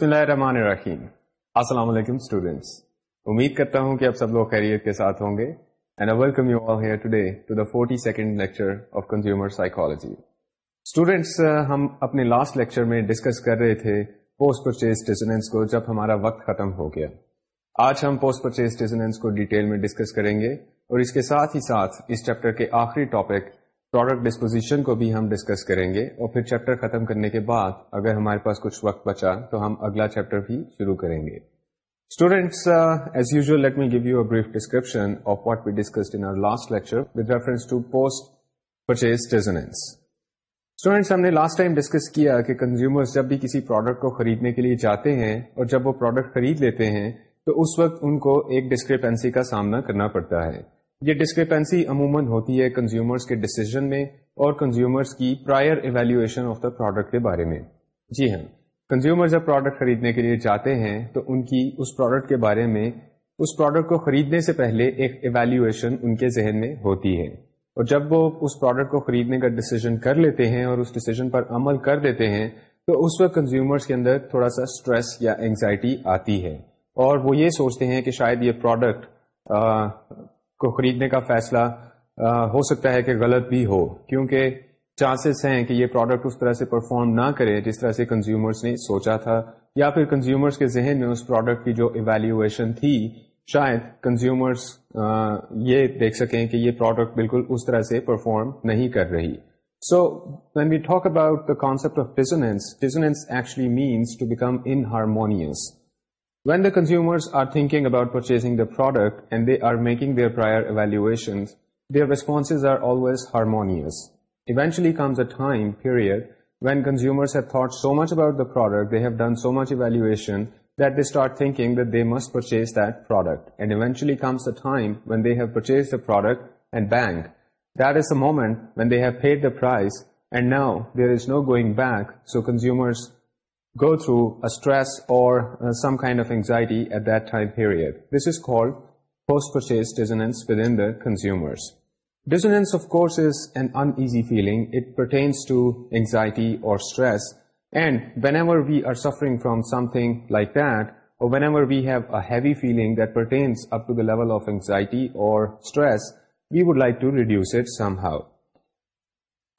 بسم اللہ الرحمن الرحیم۔ السلام علیکم اسٹوڈینٹس امید کرتا ہوں کہ آپ سب لوگ خیریت کے ساتھ ہوں گے۔ And welcome you all here today to the forty second lecture of consumer psychology students ہم اپنے لاسٹ لیکچر میں ڈسکس کر رہے تھے پوسٹ پرچیز ڈیزنس کو جب ہمارا وقت ختم ہو گیا۔ آج ہم پوسٹ پرچیز ڈیزنس کو ڈیٹیل میں ڈسکس کریں گے اور اس کے ساتھ ہی ساتھ اس چیپٹر کے آخری ٹاپک پروڈکٹ ڈسپوزیشن کو بھی ہم ڈسکس کریں گے اور پھر چیپٹر ختم کرنے کے بعد اگر ہمارے پاس کچھ وقت بچا تو ہم اگلا چیپٹر بھی شروع کریں گے۔ Students as usual let me give you brief description of what we discussed in last lecture with reference to post purchase dissonance students ہم نے لاسٹ ٹائم ڈسکس کیا کہ کنزیومر جب بھی کسی پروڈکٹ کو خریدنے کے لیے جاتے ہیں اور جب وہ پروڈکٹ خرید لیتے ہیں تو اس وقت ان کو ایک ڈسکریپنسی کا سامنا کرنا پڑتا ہے۔ یہ ڈسکریپنسی عموماً ہوتی ہے کنزیومرس کے ڈسیزن میں اور کنزیومرس کی prior evaluation of the product کے بارے میں۔ جی ہاں کنزیومر جب پروڈکٹ خریدنے کے لیے جاتے ہیں تو ان کی اس پروڈکٹ کے بارے میں، اس پروڈکٹ کو خریدنے سے پہلے ایک ایویلویشن ان کے ذہن میں ہوتی ہے۔ اور جب وہ اس پروڈکٹ کو خریدنے کا ڈسیزن کر لیتے ہیں اور اس ڈسیزن پر عمل کر دیتے ہیں، تو اس وقت کنزیومرس کے اندر تھوڑا سا اسٹریس یا انگزائٹی آتی ہے۔ اور وہ یہ سوچتے ہیں کہ شاید یہ پروڈکٹ کو خریدنے کا فیصلہ ہو سکتا ہے کہ غلط بھی ہو، کیونکہ چانسز ہیں کہ یہ پروڈکٹ اس طرح سے پرفارم نہ کرے جس طرح سے کنزیومرس نے سوچا تھا، یا پھر کنزیومرس کے ذہن میں اس پروڈکٹ کی جو ایویلیویشن تھی، شاید کنزیومرس یہ دیکھ سکیں کہ یہ پروڈکٹ بالکل اس طرح سے پرفارم نہیں کر رہی۔ So when we talk about the concept of dissonance dissonance actually means to become inharmonious When the consumers are thinking about purchasing the product and they are making their prior evaluations, their responses are always harmonious. Eventually comes a time period when consumers have thought so much about the product, they have done so much evaluation, that they start thinking that they must purchase that product. And eventually comes the time when they have purchased the product and bang, that is the moment when they have paid the price and now there is no going back. So consumers go through a stress or uh, some kind of anxiety at that time period. This is called post-purchase dissonance within the consumers. Dissonance, of course, is an uneasy feeling. It pertains to anxiety or stress. And whenever we are suffering from something like that, or whenever we have a heavy feeling that pertains up to the level of anxiety or stress, we would like to reduce it somehow.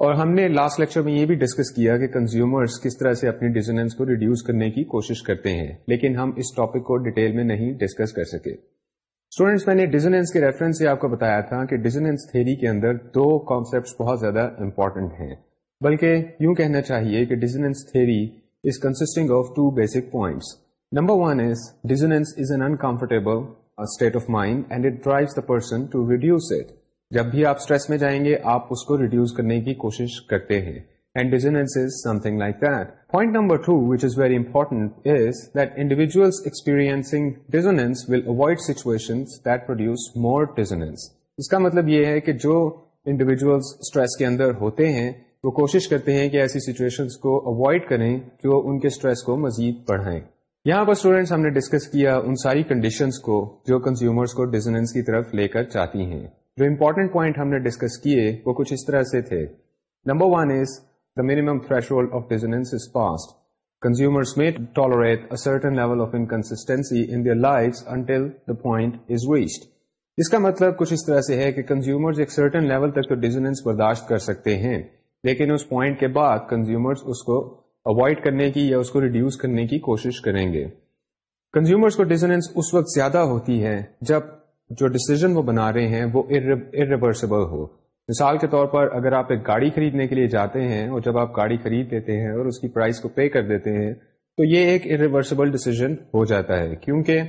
اور ہم نے last lecture میں یہ بھی discuss کیا کہ consumers کس طرح سے اپنی ڈیزنس کو ریڈیوس کرنے کی کوشش کرتے ہیں، لیکن ہم اس ٹاپک کو ڈیٹیل میں نہیں ڈسکس کر سکے۔ اسٹوڈینٹس میں نے ڈیزنس کے ریفرنس سے آپ کو بتایا تھا کہ ڈیزنس تھیری کے اندر دو کانسیپٹ بہت زیادہ امپورٹنٹ ہیں۔ بلکہ یوں کہنا چاہیے کہ dissonance theory is consisting of two basic points number one is dissonance is an uncomfortable state of mind and it drive the person to reduce it جب بھی آپ اسٹریس میں جائیں گے، آپ اس کو ریڈیوس کرنے کی کوشش کرتے ہیں۔ And dissonance is something like that point number two which is very important is that individuals experiencing dissonance will avoid situation that produce more dissonance اس کا مطلب یہ ہے کہ جو انڈیویجلس اسٹریس کے اندر ہوتے ہیں، وہ کوشش کرتے ہیں کہ ایسی سچویشن کو اوائڈ کریں جو ان کے اسٹریس کو مزید بڑھائیں۔ یہاں پر اسٹوڈینٹس ہم نے ڈسکس کیا ان ساری کنڈیشنز کو جو کنزیومرس کو ڈیزنس کی طرف لے کر چاہتی ہیں۔ جو امپورٹنٹ پوائنٹ ہم نے ڈسکس کیے، وہ کچھ اس طرح سے تھے۔ Number one is the minimum threshold of dissonance is passed consumers may tolerate certain level of inconsistency in their life until the point is reached اس کا مطلب کچھ اس طرح سے ہے کہ کنزیومر ایک سرٹن لیول تک تو ڈیزنس برداشت کر سکتے ہیں، لیکن اس پوائنٹ کے بعد کنزیومرس اس کو اوائڈ کرنے کی یا اس کو ریڈیوس کرنے کی کوشش کریں گے۔ کنزیومرس کو ڈیزنس اس وقت زیادہ ہوتی ہے جب جو ڈسیزن وہ بنا رہے ہیں وہ ارریورسبل ہو۔ مثال کے طور پر اگر آپ ایک گاڑی خریدنے کے لیے جاتے ہیں اور جب آپ گاڑی خرید دیتے ہیں اور اس کی پرائز کو پے کر دیتے ہیں تو یہ ایک ارریورسبل ڈسیزن ہو جاتا ہے۔ کیونکہ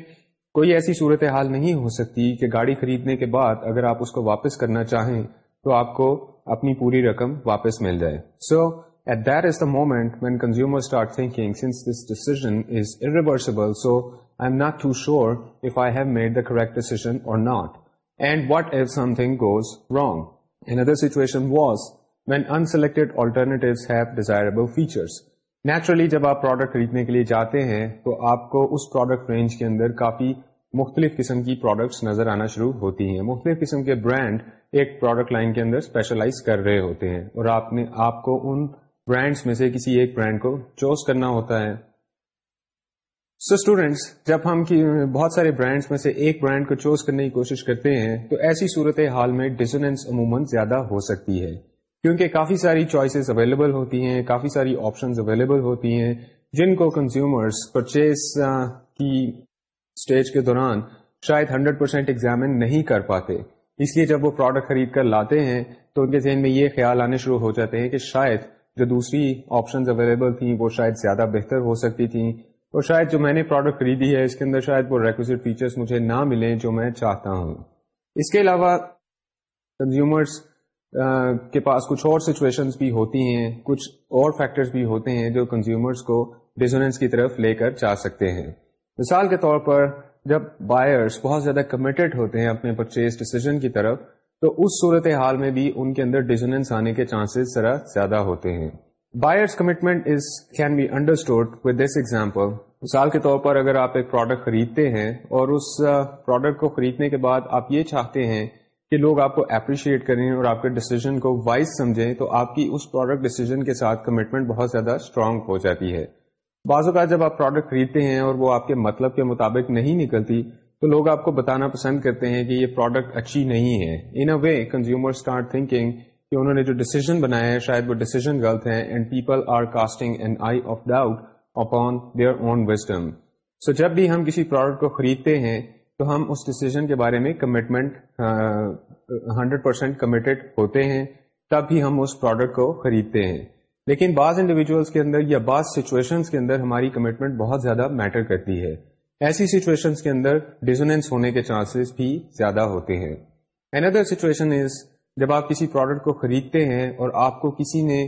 کوئی ایسی صورت حال نہیں ہو سکتی کہ گاڑی خریدنے کے بعد اگر آپ اس کو واپس کرنا چاہیں تو آپ کو اپنی پوری رقم واپس مل جائے۔ So at that is the moment when consumer start thinking since this decision is irreversible so I'm not too sure if I have made the correct decision or not. And what if something goes wrong? Another situation was when unselected alternatives have desirable features. Naturally جب آپ product خریدنے کے لیے جاتے ہیں تو آپ کو اس پروڈکٹ رینج کے اندر کافی مختلف قسم کی پروڈکٹس نظر آنا شروع ہوتی ہیں مختلف قسم کے برانڈ ایک پروڈکٹ لائن کے اندر اسپیشلائز کر رہے ہوتے ہیں اور آپ نے آپ کو ان برانڈس میں سے کسی ایک برانڈ کو چوز کرنا ہوتا ہے. سو اسٹوڈینٹس جب ہم بہت سارے برانڈس میں سے ایک برانڈ کو چوز کرنے کی کوشش کرتے ہیں، تو ایسی صورت حال میں ڈسونینس عموماً زیادہ ہو سکتی ہے. کیونکہ کافی ساری چوائسیز اویلیبل ہوتی ہیں، کافی ساری آپشنز اویلیبل ہوتی ہیں، جن کو کنزیومرس پرچیز کی اسٹیج کے دوران شاید ہنڈریڈ پرسینٹ ایگزامن نہیں کر پاتے. اس لیے جب وہ پروڈکٹ خرید کر لاتے ہیں، تو ان کے ذہن میں یہ خیال آنے شروع ہو جاتے ہیں کہ شاید جو دوسری آپشنز اویلیبل تھیں، وہ شاید زیادہ بہتر ہو سکتی تھیں۔ اور شاید جو میں نے پروڈکٹ خریدی ہے، اس کے اندر شاید وہ ریکوزٹ فیچرز مجھے نہ ملیں جو میں چاہتا ہوں۔ اس کے علاوہ کنزیومرس کے پاس کچھ اور سچویشنز بھی ہوتی ہیں، کچھ اور فیکٹرز بھی ہوتے ہیں جو کنزیومرس کو ڈیزوننس کی طرف لے کر جا سکتے ہیں۔ مثال کے طور پر، جب بائرس بہت زیادہ کمیٹڈ ہوتے ہیں اپنے پرچیز ڈیسیزن کی طرف تو اس صورت حال میں بھی ان کے اندر ڈیزوننس آنے کے چانسز ذرا زیادہ ہوتے ہیں۔ Buyers commitment is can be understood with this example مثال کے طور پر اگر آپ ایک پروڈکٹ خریدتے ہیں اور اس پروڈکٹ کو خریدنے کے بعد آپ یہ چاہتے ہیں کہ لوگ آپ کو اپریشیٹ کریں اور آپ کے ڈیسیزن کو وائز سمجھیں، تو آپ کی اس پروڈکٹ ڈیسیزن کے ساتھ کمٹمنٹ بہت زیادہ اسٹرانگ ہو جاتی ہے۔ بعض اوقات جب آپ پروڈکٹ خریدتے ہیں اور وہ آپ کے مطلب کے مطابق نہیں نکلتی تو لوگ آپ کو بتانا پسند کرتے ہیں کہ یہ پروڈکٹ اچھی نہیں ہے۔ In a way consumer start thinking کہ انہوں نے جو ڈیسیزن بنایا ہے، شاید وہ ڈیسیزن غلط ہے and people are casting an eye of doubt upon their own wisdom so جب بھی ہم کسی پروڈکٹ کو خریدتے ہیں، تو ہم اس ڈیسیزن کے بارے میں کمٹمنٹ ہنڈریڈ پرسینٹ کمیٹیڈ ہوتے ہیں، تب بھی ہم اس پروڈکٹ کو خریدتے ہیں۔ لیکن بعض انڈیویجلس کے اندر یا بعض سچویشنس کے اندر ہماری کمٹمنٹ بہت زیادہ میٹر کرتی ہے۔ ایسی سچویشنس کے اندر ڈیزونینس ہونے کے چانسز بھی زیادہ ہوتے ہیں۔ اندر سچویشن از جب آپ کسی پروڈکٹ کو خریدتے ہیں اور آپ کو کسی نے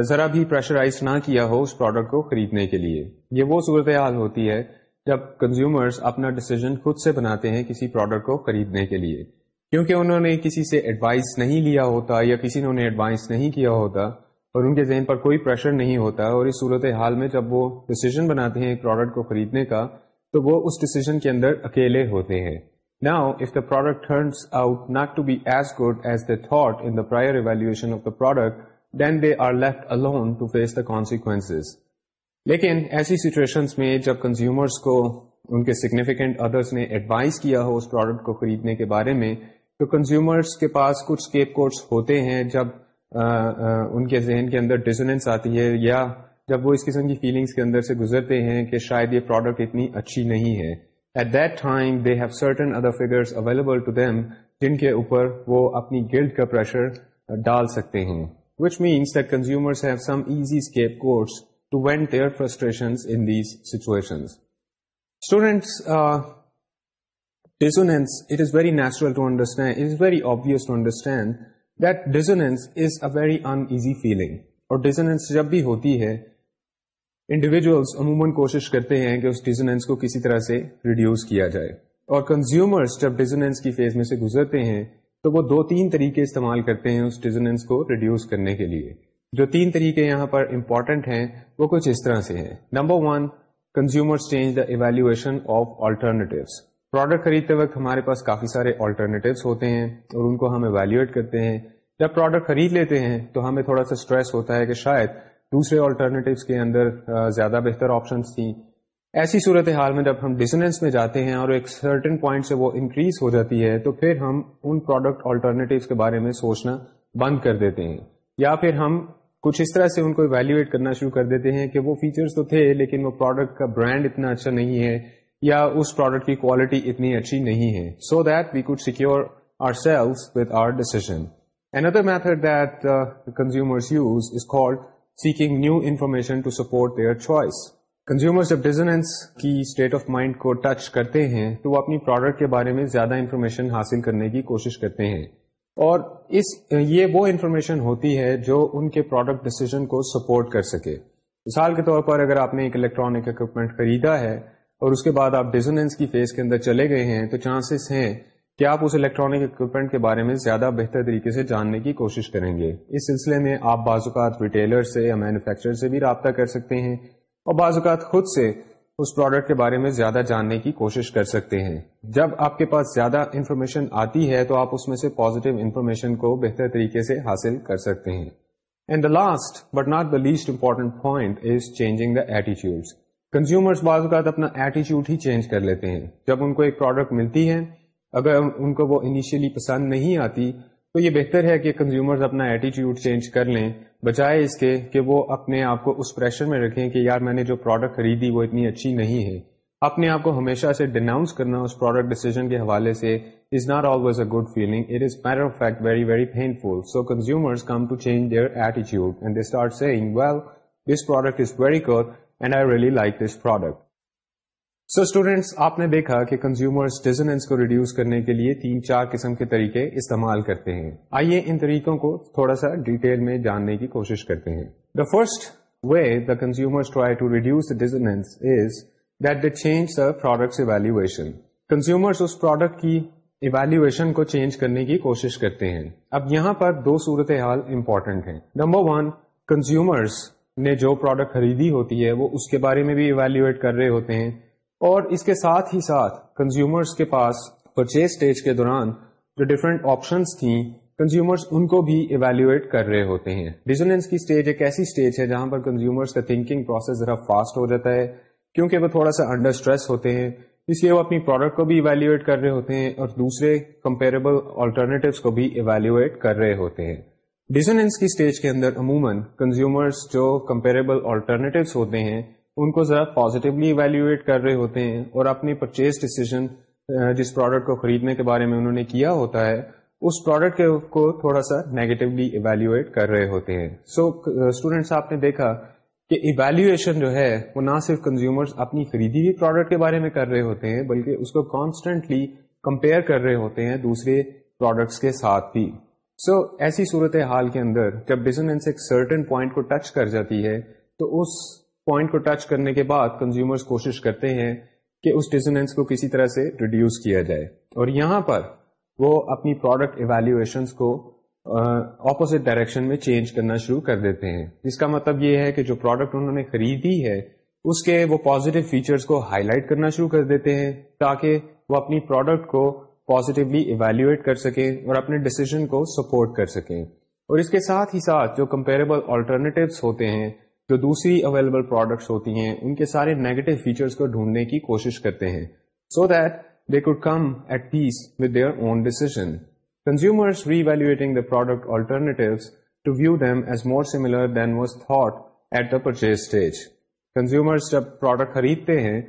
ذرا بھی پریشرائز نہ کیا ہو اس پروڈکٹ کو خریدنے کے لیے۔ یہ وہ صورت حال ہوتی ہے جب کنزیومرز اپنا ڈسیزن خود سے بناتے ہیں کسی پروڈکٹ کو خریدنے کے لیے۔ کیونکہ انہوں نے کسی سے ایڈوائس نہیں لیا ہوتا یا کسی نے انہیں ایڈوائس نہیں کیا ہوتا اور ان کے ذہن پر کوئی پریشر نہیں ہوتا اور اس صورت حال میں جب وہ ڈسیزن بناتے ہیں ایک پروڈکٹ کو خریدنے کا تو وہ اس ڈسیزن کے اندر اکیلے ہوتے ہیں Now, if the product turns out not to be as good as they thought in the prior evaluation of the product, then they are left alone to face the consequences. لیکن ایسی situations میں جب consumers کو ان کے significant others نے advise کیا ہو اس product کو خریدنے کے بارے میں تو کنزیومرس کے پاس کچھ اسکیپ کوڈس ہوتے ہیں جب ان کے ذہن کے اندر ڈیزوننس آتی ہے، یا جب وہ اس قسم کی فیلنگس کے اندر سے گزرتے ہیں کہ شاید یہ پروڈکٹ اتنی اچھی نہیں ہے۔ At that time they have certain other figures available to them جن کے اوپر وہ اپنی گلڈ کا پریشر ڈال سکتے ہیں۔ Which means that consumers have some easy escape course to vent their frustration in these situation students dissonance it is very natural to understand it is very obvious to understand that dissonance is a very uneasy feeling اور dissonance جب بھی ہوتی ہے individuals عموماً کوشش کرتے ہیں کہ اس ڈیزنس کو کسی طرح سے ریڈیوس کیا جائے۔ اور کنزیومرس جب ڈیزنس کی فیز میں سے گزرتے ہیں، تو وہ دو تین طریقے استعمال کرتے ہیں اس ڈیزنس کو ریڈیوس کرنے کے لیے۔ جو تین طریقے یہاں پر امپورٹنٹ ہیں، وہ کچھ اس طرح سے ہیں۔ Number one consumer change the evaluation of alternatives product خریدتے وقت ہمارے پاس کافی سارے آلٹرنیٹیوس ہوتے ہیں اور ان کو ہم ایویلویٹ کرتے ہیں۔ جب پروڈکٹ خرید لیتے ہیں تو ہمیں تھوڑا سا اسٹریس ہوتا ہے کہ شاید دوسرے آلٹرنیٹیوس کے اندر زیادہ بہتر آپشنس تھیں۔ ایسی صورت حال میں جب ہم ڈسنس میں جاتے ہیں اور ایک سرٹن پوائنٹ سے وہ انکریز ہو جاتی ہے تو پھر ہم ان پروڈکٹ آلٹرنیٹیوس کے بارے میں سوچنا بند کر دیتے ہیں۔ یا پھر ہم کچھ اس طرح سے ان کو ایویلویٹ کرنا شروع کر دیتے ہیں کہ وہ فیچرس تو تھے لیکن وہ پروڈکٹ کا برانڈ اتنا اچھا نہیں ہے۔ یا اس پروڈکٹ کی کوالٹی اتنی اچھی نہیں ہے. So that we could secure ourselves with our decision Another method that uh, consumers use is called seeking new information to support their choice. Consumer جب ڈیزنس کی اسٹیٹ آف مائنڈ کو touch کرتے ہیں تو وہ اپنی پروڈکٹ کے بارے میں زیادہ انفارمیشن حاصل کرنے کی کوشش کرتے ہیں اور اس یہ وہ انفارمیشن ہوتی ہے جو ان کے پروڈکٹ ڈیسیزن کو سپورٹ کر سکے مثال کے طور پر اگر آپ نے ایک الیکٹرانک اکوپمنٹ خریدا ہے اور اس کے بعد آپ ڈیزنس کی فیز کے اندر چلے گئے ہیں، تو چانسز ہیں کہ آپ اس الیکٹرانک اکوپمنٹ کے بارے میں زیادہ بہتر طریقے سے جاننے کی کوشش کریں گے۔ اس سلسلے میں آپ بعض اوقات ریٹیلر سے یا مینوفیکچر سے بھی رابطہ کر سکتے ہیں اور بعض اوقات خود سے اس پروڈکٹ کے بارے میں زیادہ جاننے کی کوشش کر سکتے ہیں۔ جب آپ کے پاس زیادہ انفارمیشن آتی ہے، تو آپ اس میں سے پازیٹیو انفارمیشن کو بہتر طریقے سے حاصل کر سکتے ہیں۔ And the last but not the least important point is changing the ایٹیچیوڈ consumers بعض اوقات اپنا ایٹیچیوڈ ہی چینج کر لیتے ہیں۔ جب ان کو ایک پروڈکٹ ملتی ہے، اگر ان کو وہ انیشیلی پسند نہیں آتی، تو یہ بہتر ہے کہ کنزیومرز اپنا ایٹیچیوڈ چینج کر لیں۔ بجائے اس کے کہ وہ اپنے آپ کو اس پریشر میں رکھیں کہ یار میں نے جو پروڈکٹ خریدی وہ اتنی اچھی نہیں ہے۔ اپنے آپ کو ہمیشہ سے ڈیناؤنس کرنا اس پروڈکٹ ڈیسیزن کے حوالے سے is not always a good feeling it is matter of fact very very painful so consumers come to change their ایٹیچیوڈ and they start saying well this product is very good and I really like this product so students آپ نے دیکھا کہ consumers ڈیزنس کو reduce کرنے کے لیے تین چار قسم کے طریقے استعمال کرتے ہیں۔ آئیے ان طریقوں کو تھوڑا سا ڈیٹیل میں جاننے کی کوشش کرتے ہیں۔ The first way the consumer try to reduce dissonance is that they change the product evaluation consumers us product کی ایویلویشن کو چینج کرنے کی کوشش کرتے ہیں۔ اب یہاں پر دو صورت حال امپورٹنٹ ہیں۔ نمبر ون کنزیومرز نے جو پروڈکٹ خریدی ہوتی ہے، وہ اس کے بارے میں بھی ایویلویٹ کر رہے ہوتے ہیں۔ اور اس کے ساتھ ہی ساتھ کنزیومرز کے پاس پرچیز اسٹیج کے دوران جو ڈفرینٹ آپشنس تھیں کنزیومرز ان کو بھی ایویلویٹ کر رہے ہوتے ہیں۔ ڈیزنس کی اسٹیج ایک ایسی اسٹیج ہے جہاں پر کنزیومرز کا تھنکنگ پروسیس ذرا فاسٹ ہو جاتا ہے، کیونکہ وہ تھوڑا سا انڈر اسٹریس ہوتے ہیں۔ اس لیے وہ اپنی پروڈکٹ کو بھی ایویلویٹ کر رہے ہوتے ہیں اور دوسرے کمپیریبل آلٹرنیٹیوز کو بھی ایویلویٹ کر رہے ہوتے ہیں۔ ڈیزنس کی اسٹیج کے اندر عموماً کنزیومرز جو کمپیریبل آلٹرنیٹیوز ہوتے ہیں، ان کو ذرا پازیٹیولی ایویلویٹ کر رہے ہوتے ہیں اور اپنی پرچیز ڈیسیزن جس پروڈکٹ کو خریدنے کے بارے میں انہوں نے کیا ہوتا ہے، اس پروڈکٹ کو تھوڑا سا نیگیٹولی ایویلویٹ کر رہے ہوتے ہیں۔ سو اسٹوڈینٹس آپ نے دیکھا کہ ایویلویشن جو ہے، وہ نہ صرف کنزیومرز اپنی خریدی ہوئی پروڈکٹ کے بارے میں کر رہے ہوتے ہیں، بلکہ اس کو کانسٹنٹلی کمپیئر کر رہے ہوتے ہیں دوسرے پروڈکٹس کے ساتھ بھی۔ سو so, ایسی صورت حال کے اندر جب بزنس ایک سرٹن پوائنٹ کو ٹچ کر جاتی ہے تو اس پوائنٹ کو ٹچ کرنے کے بعد کنزیومرز کوشش کرتے ہیں کہ اس ڈیزنس کو کسی طرح سے ریڈیوس کیا جائے۔ اور یہاں پر وہ اپنی پروڈکٹ ایویلویشن کو اپوزٹ ڈائریکشن میں چینج کرنا شروع کر دیتے ہیں۔ جس کا مطلب یہ ہے کہ جو پروڈکٹ انہوں نے خریدی ہے اس کے وہ پازیٹیو فیچرز کو ہائی لائٹ کرنا شروع کر دیتے ہیں تاکہ وہ اپنی پروڈکٹ کو پازیٹیولی ایویلویٹ کر سکیں اور اپنے ڈسیزن کو سپورٹ کر سکیں اور اس کے ساتھ ہی ساتھ جو کمپیریبل آلٹرنیٹیوس ہوتے ہیں جو دوسری اویلیبل پروڈکٹس ہوتی ہیں ان کے سارے نیگیٹو فیچرس کو ڈھونڈنے کی کوشش کرتے ہیں so that they could come at peace with their own decision consumers reevaluating the product alternatives to view them as more similar than was thought at the purchase stage consumers جب product خریدتے ہیں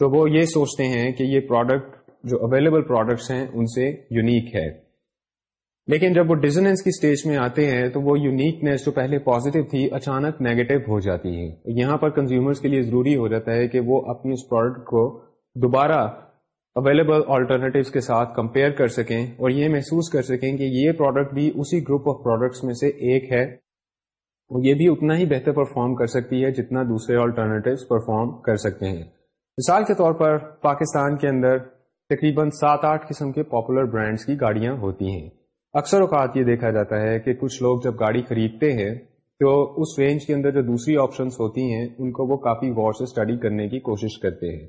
تو وہ یہ سوچتے ہیں کہ یہ پروڈکٹ جو اویلیبل پروڈکٹس ہیں، ان سے یونیک ہے۔ لیکن جب وہ ڈیزنس کی اسٹیج میں آتے ہیں، تو وہ یونیکنیس جو پہلے پازیٹیو تھی، اچانک نیگیٹو ہو جاتی ہے یہاں پر کنزیومرز کے لیے ضروری ہو جاتا ہے کہ وہ اپنی اس پروڈکٹ کو دوبارہ اویلیبل آلٹرنیٹیوز کے ساتھ کمپیئر کر سکیں اور یہ محسوس کر سکیں کہ یہ پروڈکٹ بھی اسی گروپ آف پروڈکٹس میں سے ایک ہے۔ اور یہ بھی اتنا ہی بہتر پرفارم کر سکتی ہے جتنا دوسرے آلٹرنیٹیوز پرفارم کر سکتے ہیں۔ مثال کے طور پر پاکستان کے اندر تقریباً سات آٹھ قسم کے پاپولر برانڈس کی گاڑیاں ہوتی ہیں۔ اکثر اوقات یہ دیکھا جاتا ہے کہ کچھ لوگ جب گاڑی خریدتے ہیں، تو اس رینج کے اندر جو دوسری آپشنس ہوتی ہیں، ان کو وہ کافی غور سے اسٹڈی کرنے کی کوشش کرتے ہیں۔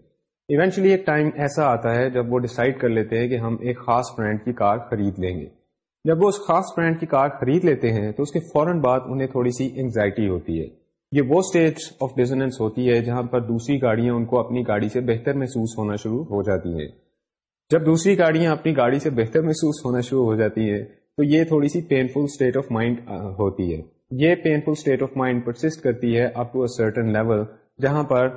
ایونچولی ایک ٹائم ایسا آتا ہے جب وہ ڈسائڈ کر لیتے ہیں کہ ہم ایک خاص برانڈ کی کار خرید لیں گے۔ جب وہ اس خاص برانڈ کی کار خرید لیتے ہیں، تو اس کے فوراً بعد انہیں تھوڑی سی انگزائٹی ہوتی ہے۔ یہ وہ اسٹیج آف ڈیزنس ہوتی ہے جہاں پر دوسری گاڑیاں ان کو اپنی گاڑی سے بہتر محسوس ہونا شروع ہو جاتی ہیں۔ جب دوسری گاڑیاں اپنی گاڑی سے بہتر محسوس ہونا شروع ہو جاتی ہیں، تو یہ تھوڑی سی پینفل اسٹیٹ آف مائنڈ ہوتی ہے۔ یہ painful state of mind persist کرتی ہے up to a certain level جہاں پر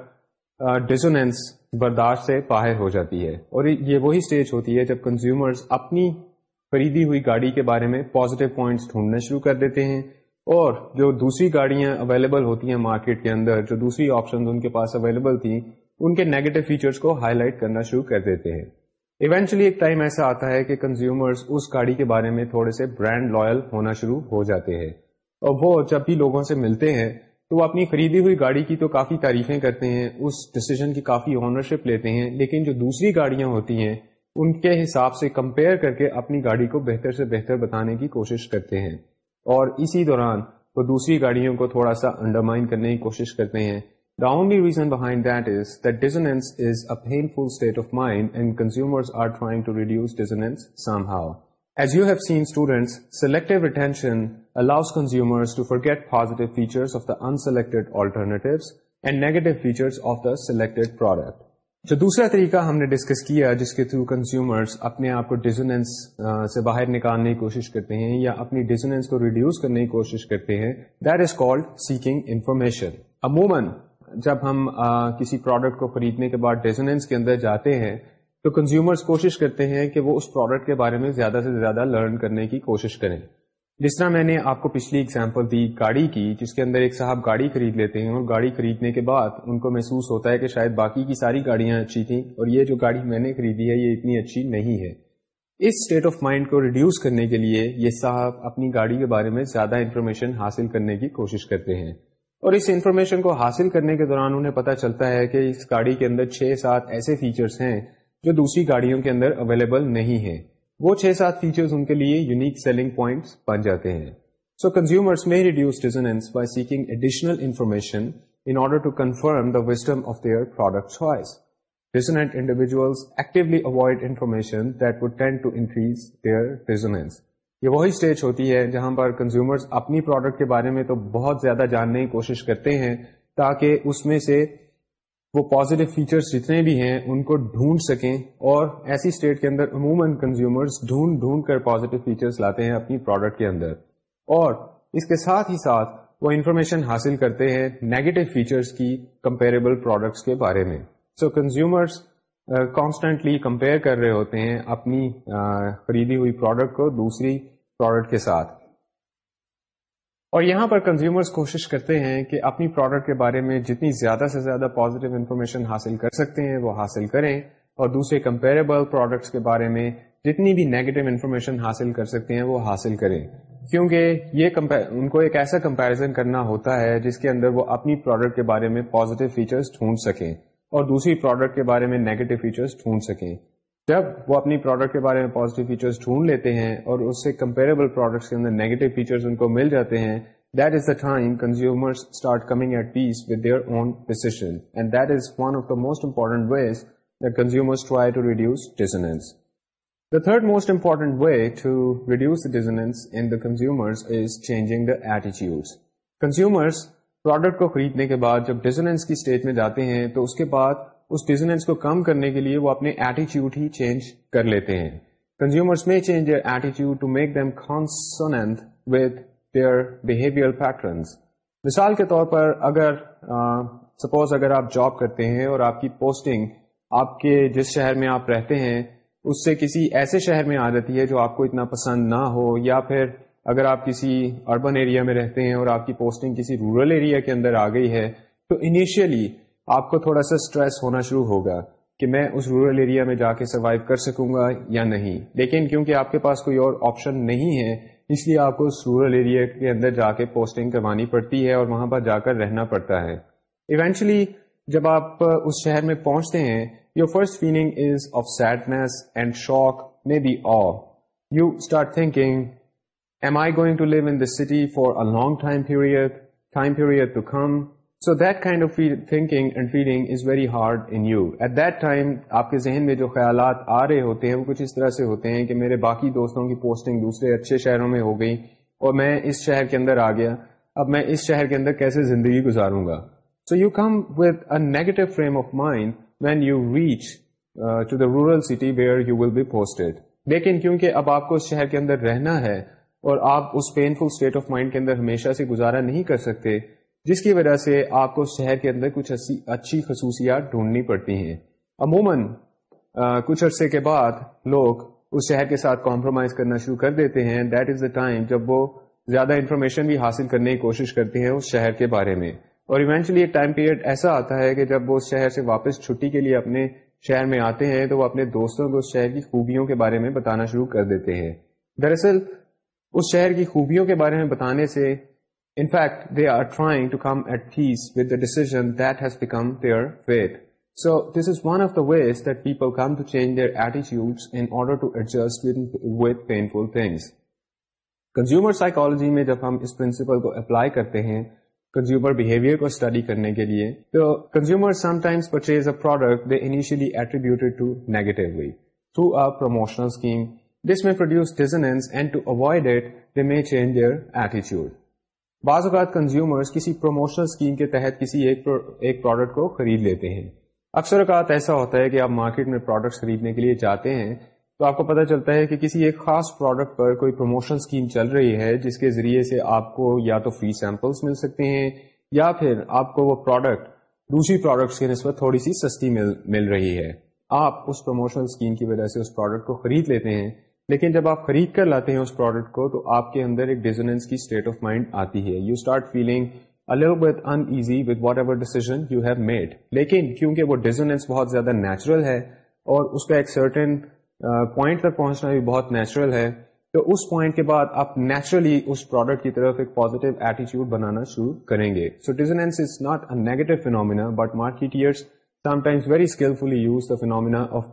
ڈیزونینس برداشت سے باہر ہو جاتی ہے۔ اور یہ وہی اسٹیج ہوتی ہے جب کنزیومرز اپنی خریدی ہوئی گاڑی کے بارے میں پازیٹیو پوائنٹس ڈھونڈنا شروع کر دیتے ہیں۔ اور جو دوسری گاڑیاں اویلیبل ہوتی ہیں مارکیٹ کے اندر، جو دوسری آپشن ان کے پاس اویلیبل تھیں، ان کے نیگیٹو فیچرس کو ہائی لائٹ کرنا شروع کر دیتے ہیں۔ ایونچولی ایک ٹائم ایسا آتا ہے کہ کنزیومرز اس گاڑی کے بارے میں تھوڑے سے برانڈ لوئل ہونا شروع ہو جاتے ہیں۔ اور وہ جب بھی لوگوں سے ملتے ہیں، تو وہ اپنی خریدی ہوئی گاڑی کی تو کافی تعریفیں کرتے ہیں، اس ڈسیزن کی کافی اونرشپ لیتے ہیں۔ لیکن جو دوسری گاڑیاں ہوتی ہیں، ان کے حساب سے کمپیئر کر کے اپنی گاڑی کو بہتر سے بہتر بتانے کی کوشش کرتے ہیں۔ اور اسی دوران وہ دوسری گاڑیوں کو تھوڑا سا انڈرمائن کرنے کی کوشش کرتے ہیں۔ The only reason behind that is that dissonance is a painful state of mind and consumers are trying to reduce dissonance somehow. As you have seen students, selective retention allows consumers to forget positive features of the unselected alternatives and negative features of the selected product جو دوسرا طریقہ ہم نے discuss کیا جس کے through consumers اپنے آپ کو ڈیزنس سے باہر نکالنے کی کوشش کرتے ہیں یا اپنی ڈیزنس کو ریڈیوس کرنے کی کوشش کرتے ہیں that is called seeking information عموماً جب ہم کسی پروڈکٹ کو خریدنے کے بعد ڈیزنس کے اندر جاتے ہیں، تو کنزیومرس کوشش کرتے ہیں کہ وہ اس پروڈکٹ کے بارے میں زیادہ سے زیادہ لرن کرنے کی کوشش کریں۔ جس طرح میں نے آپ کو پچھلی اگزامپل دی گاڑی کی، جس کے اندر ایک صاحب گاڑی خرید لیتے ہیں اور گاڑی خریدنے کے بعد ان کو محسوس ہوتا ہے کہ شاید باقی کی ساری گاڑیاں اچھی تھیں اور یہ جو گاڑی میں نے خریدی ہے، یہ اتنی اچھی نہیں ہے۔ اس اسٹیٹ آف مائنڈ کو ریڈیوس کرنے کے لیے یہ صاحب اپنی گاڑی کے بارے میں زیادہ انفارمیشن حاصل کرنے کی کوشش کرتے ہیں۔ اور اس انفارمیشن کو حاصل کرنے کے دوران انہیں پتا چلتا ہے کہ اس گاڑی کے اندر چھ سات ایسے فیچرس ہیں جو دوسری گاڑیوں کے اندر اویلیبل نہیں ہے وہ چھ سات فیچرز ان کے لیے یونیک سیلنگ پوائنٹ بن جاتے ہیں۔ So consumers may reduce dissonance by seeking additional information in order to confirm the wisdom of their product choice dissonant individuals actually avoid information that would tend to increase their dissonance یہ وہی stage ہوتی ہے جہاں پر consumers اپنی product کے بارے میں تو بہت زیادہ جاننے کی کوشش کرتے ہیں تاکہ اس میں سے وہ پازیٹیو فیچرز جتنے بھی ہیں ان کو ڈھونڈ سکیں اور ایسی اسٹیٹ کے اندر عموماً کنزیومرز ڈھونڈ ڈھونڈ کر پازیٹیو فیچرز لاتے ہیں اپنی پروڈکٹ کے اندر اور اس کے ساتھ ہی ساتھ وہ انفارمیشن حاصل کرتے ہیں نیگیٹو فیچرس کی کمپیریبل پروڈکٹس کے بارے میں۔ سو کنزیومرس کانسٹنٹلی کمپیئر کر رہے ہوتے ہیں اپنی uh, خریدی ہوئی پروڈکٹ کو دوسری پروڈکٹ کے ساتھ۔ اور یہاں پر کنزیومرس کوشش کرتے ہیں کہ اپنی پروڈکٹ کے بارے میں جتنی زیادہ سے زیادہ پازیٹیو انفارمیشن حاصل کر سکتے ہیں وہ حاصل کریں اور دوسرے کمپیریبل پروڈکٹس کے بارے میں جتنی بھی نیگیٹو انفارمیشن حاصل کر سکتے ہیں وہ حاصل کریں۔ کیونکہ یہ ان کو ایک ایسا کمپیرزن کرنا ہوتا ہے جس کے اندر وہ اپنی پروڈکٹ کے بارے میں پازیٹیو فیچرز ڈھونڈ سکیں اور دوسری پروڈکٹ کے بارے میں نیگیٹو فیچرز ڈھونڈ سکیں۔ جب وہ اپنی پروڈکٹ کے بارے میں پازیٹیو فیچرز ڈھونڈ لیتے ہیں اور اس سے کمپیریبل پروڈکٹس کے اندر نیگیٹو فیچرز ان کو مل جاتے ہیں that is the time consumer start coming at peace with their own decision and that is one of the most important ways that consumers try to reduce dissonance. The third most important way to reduce the dissonance in the consumers is changing the attitudes. Consumers product کو خریدنے کے بعد جب dissonance کی stage میں جاتے ہیں تو اس کے بعد اس ڈیزنس کو کم کرنے کے لیے وہ اپنے ایٹیچیوڈ ہی چینج کر لیتے ہیں۔ Consumers may change their ایٹیچیوڈ to make them consonant with their behaviour patterns مثال کے طور پر اگر سپوز uh, اگر آپ جاب کرتے ہیں اور آپ کی پوسٹنگ آپ کے جس شہر میں آپ رہتے ہیں اس سے کسی ایسے شہر میں آ جاتی ہے جو آپ کو اتنا پسند نہ ہو یا پھر اگر آپ کسی اربن ایریا میں رہتے ہیں اور آپ کی پوسٹنگ کسی رورل ایریا کے اندر آ گئی ہے تو انیشیلی آپ کو تھوڑا سا اسٹریس ہونا شروع ہوگا کہ میں اس رورل ایریا میں جا کے سروائو کر سکوں گا یا نہیں لیکن کیونکہ آپ کے پاس کوئی اور آپشن نہیں ہے اس لیے آپ کو اس رورل ایریا کے اندر جا کے پوسٹنگ کروانی پڑتی ہے اور وہاں پر جا کر رہنا پڑتا ہے ایونچولی جب آپ اس شہر میں پہنچتے ہیں Your first feeling is of sadness and shock, maybe awe. You start thinking, am I going to live in this city for a long time period to come? So that kind of thinking and feeling is very hard in you. At that time, آپ کے ذہن میں جو خیالات آ رہے ہوتے ہیں وہ کچھ اس طرح سے ہوتے ہیں کہ میرے باقی دوستوں کی پوسٹنگ دوسرے اچھے شہروں میں ہو گئی اور میں اس شہر کے اندر آ گیا اب میں اس شہر کے اندر کیسے زندگی گزاروں گا so you come with a negative frame of mind when you reach to the rural city where you will be posted لیکن کیونکہ اب آپ کو اس شہر کے اندر رہنا ہے اور آپ اس پینفل اسٹیٹ آف مائنڈ کے اندر ہمیشہ سے گزارا نہیں کر سکتے جس کی وجہ سے آپ کو شہر کے اندر کچھ اچھی خصوصیات ڈھونڈنی پڑتی ہیں۔ عموماً کچھ عرصے کے بعد لوگ اس شہر کے ساتھ کمپرومائز کرنا شروع کر دیتے ہیں۔ دیٹ از دا ٹائم جب وہ زیادہ انفارمیشن بھی حاصل کرنے کی کوشش کرتے ہیں اس شہر کے بارے میں۔ اور ایونچولی ایک ٹائم پیریڈ ایسا آتا ہے کہ جب وہ اس شہر سے واپس چھٹی کے لیے اپنے شہر میں آتے ہیں تو وہ اپنے دوستوں کو اس شہر کی خوبیوں کے بارے میں بتانا شروع کر دیتے ہیں۔ دراصل، اس شہر کی خوبیوں کے بارے میں بتانے سے in fact they are trying to come at peace with the decision that has become their fate so this is one of the ways that people come to change their ایٹیچیوڈ in order to adjust with painful things consumer psychology میں جب ہم اس principal کو apply کرتے ہیں consumer behaviour کو study کرنے کے لیے تو consumer sometimes purchase a product they initially attributed to negatively through a promotional scheme this may produce dissonance and to avoid it they may change their ایٹیچیوڈ بعض اوقات کنزیومرز کسی پروموشنل اسکیم کے تحت کسی ایک پروڈکٹ کو خرید لیتے ہیں۔ اکثر اوقات ایسا ہوتا ہے کہ آپ مارکیٹ میں پروڈکٹس خریدنے کے لیے جاتے ہیں تو آپ کو پتا چلتا ہے کہ کسی ایک خاص پروڈکٹ پر کوئی پروموشن اسکیم چل رہی ہے جس کے ذریعے سے آپ کو یا تو فری سیمپلس مل سکتے ہیں یا پھر آپ کو وہ پروڈکٹ دوسری پروڈکٹس کی نسبت تھوڑی سی سستی مل مل رہی ہے۔ آپ اس پروموشنل اسکیم کی وجہ سے اس پروڈکٹ کو خرید لیتے ہیں لیکن جب آپ خرید کر لاتے ہیں اس پروڈکٹ کو، تو آپ کے اندر ایک ڈیزنس کی اسٹیٹ آف مائنڈ آتی ہے۔ You start feeling uneasy with whatever decision you have made لیکن کیونکہ وہ ڈیزنس بہت زیادہ نیچرل ہے اور اس کا ایک سرٹن پوائنٹ تک پہنچنا بھی بہت نیچرل ہے، تو اس پوائنٹ کے بعد آپ نیچرلی اس پروڈکٹ کی طرف ایک پازیٹیو ایٹیچیوڈ بنانا شروع کریں گے۔ So dissonance is not a negative phenomena but marketers sometimes very skillfully use the phenomena of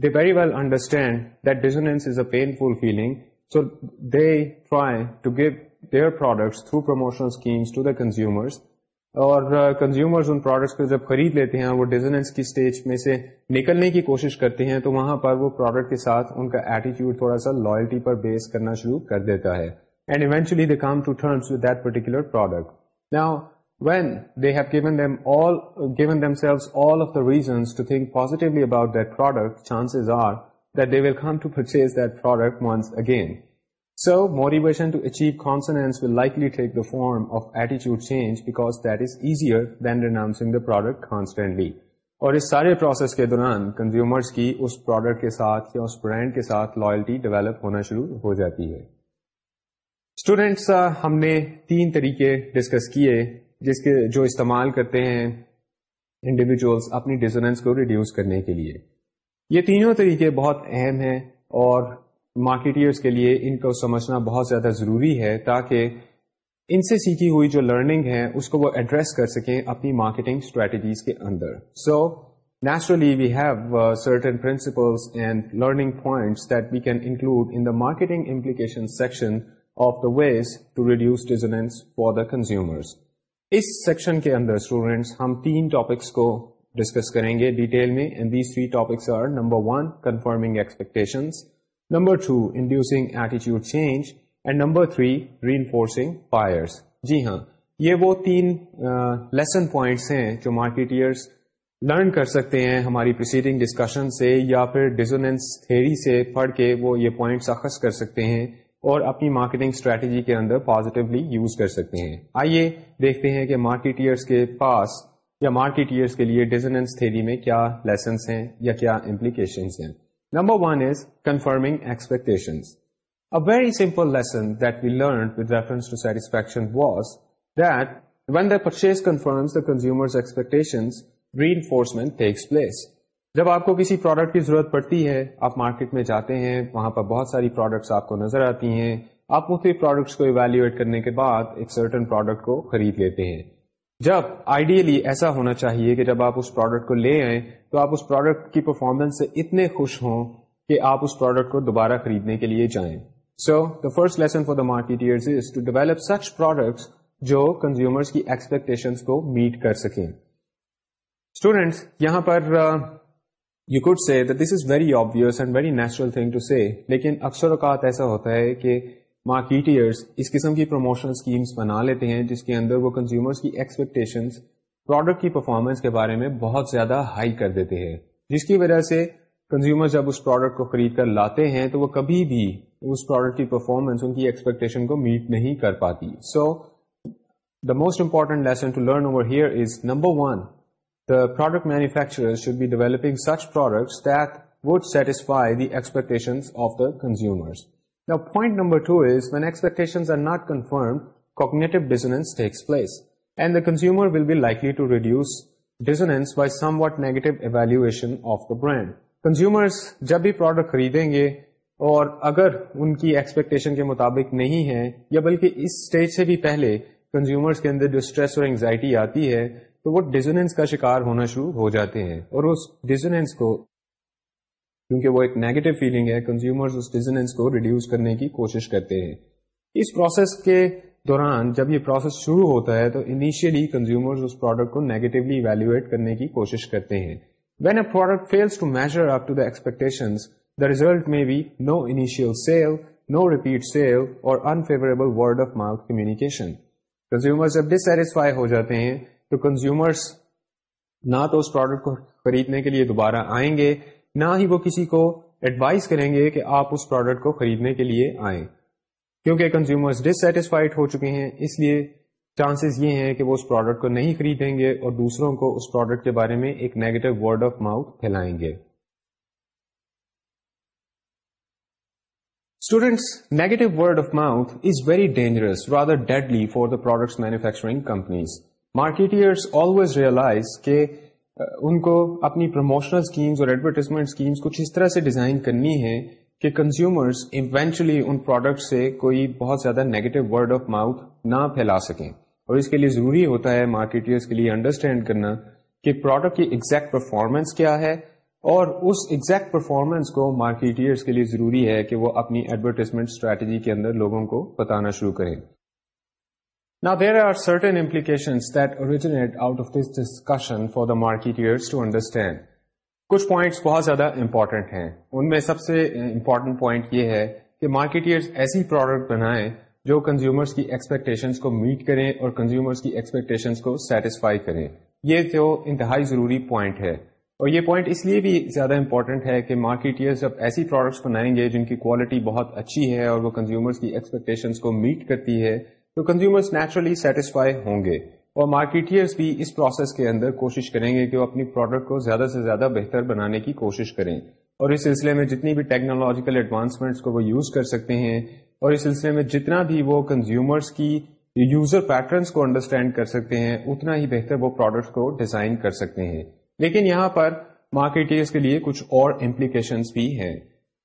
dissonance. They very well understand that dissonance is a painful feeling, so they try to give their products through promotional schemes to the consumers. اور consumers ان products کو جب خرید لیتے ہیں وہ ڈیزنس کی stage میں سے نکلنے کی کوشش کرتے ہیں تو وہاں پر وہ پروڈکٹ کے ساتھ ان کا ایٹیچیوڈ تھوڑا سا لائلٹی پر بیس کرنا شروع کر دیتا ہے and eventually they come to terms with that particular product now when they have given them all, given themselves all of the reasons to think positively about that product, chances are that they will come to purchase that product once again. So, motivation to achieve consonance will likely take the form of attitude change because that is easier than renouncing the product constantly. اور اس سارے process کے دوران consumers کی اس product کے ساتھ یا اس brand کے ساتھ لائلٹی ڈیولپ ہونا شروع ہو جاتی ہے اسٹوڈینٹس ہم نے تین طریقے ڈسکس کیے جس کے جو استعمال کرتے ہیں انڈیویجلس اپنی ڈیزنس کو ریڈیوس کرنے کے لیے۔ یہ تینوں طریقے بہت اہم ہیں اور مارکیٹرس کے لیے ان کو سمجھنا بہت زیادہ ضروری ہے تاکہ ان سے سیکھی ہوئی جو لرننگ ہے اس کو وہ ایڈریس کر سکیں اپنی مارکیٹنگ اسٹریٹجیز کے اندر۔ So naturally we have certain principles and learning points that we can include in the marketing implication section of the ways to reduce dissonance for the consumers us section کے اندر students ہم تین topics کو discuss کریں گے detail میں and these three topics are number one confirming expectation number two inducing ایٹیچیوڈ change and number three reinforcing buyers جی ہاں یہ وہ تین لیسن uh, پوائنٹس ہیں جو مارکیٹرس لرن کر سکتے ہیں ہماری پروسیڈنگ ڈسکشن سے یا پھر ڈیزونینس تھیری سے پڑھ کے وہ یہ پوائنٹس اخذ کر سکتے ہیں اور اپنی مارکیٹنگ اسٹریٹجی کے اندر پازیٹیولی یوز کر سکتے ہیں۔ آئیے دیکھتے ہیں کہ مارکیٹرس کے پاس یا مارکیٹرس کے لیے ڈیزنس تھیری میں کیا لیسنس ہیں یا کیا امپلیکیشنس ہیں۔ Number one is confirming expectation A very simple lesson that we learned with reference to satisfaction was that when the purchase confirms the consumer's expectations, reinforcement takes place. جب آپ کو کسی پروڈکٹ کی ضرورت پڑتی ہے، آپ مارکیٹ میں جاتے ہیں، وہاں پر بہت ساری پروڈکٹس آپ کو نظر آتی ہیں، آپ مختلف پروڈکٹس کو ایویلویٹ کرنے کے بعد ایک سرٹن پروڈکٹ کو خرید لیتے ہیں۔ جب آئیڈیلی ایسا ہونا چاہیے کہ جب آپ اس پروڈکٹ کو لے آئیں، تو آپ اس پروڈکٹ کی پرفارمنس سے اتنے خوش ہوں کہ آپ اس پروڈکٹ کو دوبارہ خریدنے کے لیے جائیں۔ So the first lesson for the market is to develop such products جو کنزیومرس کی ایکسپیکٹیشن کو میٹ کر سکیں۔ اسٹوڈینٹس یہاں پر یو کوڈ سے this is very obvious and very natural thing to see لیکن اکثر اوقات ایسا ہوتا ہے کہ مارکیٹرس اس قسم کی پروموشنل اسکیمس بنا لیتے ہیں جس کے اندر وہ کنزیومرس کی ایکسپیکٹیشنس پروڈکٹ کی پرفارمنس کے بارے میں بہت زیادہ ہائی کر دیتے ہیں۔ جس کی وجہ سے کنزیومر جب اس پروڈکٹ کو خرید کر لاتے ہیں تو وہ کبھی بھی اس پروڈکٹ کی پرفارمنس ان کی ایکسپیکٹیشن کو میٹ نہیں کر پاتی۔ So the most important lesson to learn over here is number one the product manufacturers should be developing such products that would satisfy the expectations of the consumers. Now, point number two is when expectations are not confirmed, cognitive dissonance takes place, and the consumer will be likely to reduce dissonance by somewhat negative evaluation of the brand. Consumers جب بھی product خریدیں گے اور اگر ان کی expectation کے مطابق نہیں ہے یا بلکہ اس اسٹیج سے بھی پہلے کنزیومرز کے اندر جو اسٹریس اور انگزائٹی آتی ہے تو وہ ڈیزونینس کا شکار ہونا شروع ہو جاتے ہیں اور اس ڈیزونینس کو کیونکہ وہ ایک نیگیٹو فیلنگ ہے کنزیومر اس ڈیزونینس کو ریڈیوس کرنے کی کوشش کرتے ہیں۔ اس پروسیس کے دوران جب یہ پروسیس شروع ہوتا ہے تو انیشیلی کنزیومر اس پروڈکٹ کو نیگیٹولی ایویلویٹ کرنے کی کوشش کرتے ہیں۔ When a product fails to measure up to the expectation the result میں be no initial sale no repeat sale اور unfavourable word of mouth communication consumer جب ڈسٹسفائی ہو جاتے ہیں تو کنزیومرس نہ تو اس پروڈکٹ کو خریدنے کے لیے دوبارہ آئیں گے، نہ ہی وہ کسی کو ایڈوائز کریں گے کہ آپ اس پروڈکٹ کو خریدنے کے لیے آئیں۔ کیونکہ کنزیومر ڈسٹسفائڈ ہو چکے ہیں، اس لیے چانسز یہ ہیں کہ وہ اس پروڈکٹ کو نہیں خریدیں گے اور دوسروں کو اس پروڈکٹ کے بارے میں ایک نیگیٹو ورڈ آف ماؤتھ پھیلائیں گے۔ Students negative word of mouth is very dangerous rather deadly for the products manufacturing companies marketers always realise کہ uh, ان کو اپنی پروموشنل اسکیمس اور ایڈورٹیزمنٹ اسکیمس کچھ اس طرح سے ڈیزائن کرنی ہے کہ کنزیومرز ایونچولی ان پروڈکٹ سے کوئی بہت زیادہ نیگیٹو ورڈ آف ماؤتھ نہ پھیلا سکیں۔ اور اس کے لیے ضروری ہوتا ہے مارکیٹرس کے لیے انڈرسٹینڈ کرنا کہ پروڈکٹ کی ایگزیکٹ پرفارمنس کیا ہے اور اس ایگزیکٹ پرفارمنس کو مارکیٹرس کے لیے ضروری ہے کہ وہ اپنی ایڈورٹیزمنٹ اسٹریٹجی کے اندر لوگوں کو بتانا شروع کریں۔ Now there are certain implications that originate out of this discussion for the marketeers to understand. کچھ پوائنٹس بہت زیادہ امپورٹنٹ ہیں۔ ان میں سب سے امپورٹنٹ پوائنٹ یہ ہے کہ مارکیٹرس ایسی پروڈکٹ بنائیں جو کنزیومرس کی ایکسپیکٹیشنس کو میٹ کریں اور کنزیومرس کی ایکسپیکٹیشنس کو سیٹسفائی کریں۔ یہ تو انتہائی ضروری پوائنٹ ہے۔ اور یہ پوائنٹ اس لیے بھی زیادہ امپورٹنٹ ہے کہ مارکیٹرس جب ایسی پروڈکٹس بنائیں گے جن کی کوالٹی بہت اچھی ہے اور وہ کنزیومرس کی ایکسپیکٹیشنس کو میٹ کرتی ہے تو کنزیومرس نیچرلی سیٹسفائی ہوں گے۔ اور مارکیٹرس بھی اس پروسیس کے اندر کوشش کریں گے کہ وہ اپنی پروڈکٹ کو زیادہ سے زیادہ بہتر بنانے کی کوشش کریں۔ اور اس سلسلے میں جتنی بھی ٹیکنالوجیکل ایڈوانسمنٹس کو وہ یوز کر سکتے ہیں، اور اس سلسلے میں جتنا بھی وہ کنزیومرس کی یوزر پیٹرنس کو انڈرسٹینڈ کر سکتے ہیں، اتنا ہی بہتر وہ پروڈکٹ کو ڈیزائن کر سکتے ہیں۔ لیکن یہاں پر مارکیٹرس کے لیے کچھ اور امپلیکیشنس بھی ہیں۔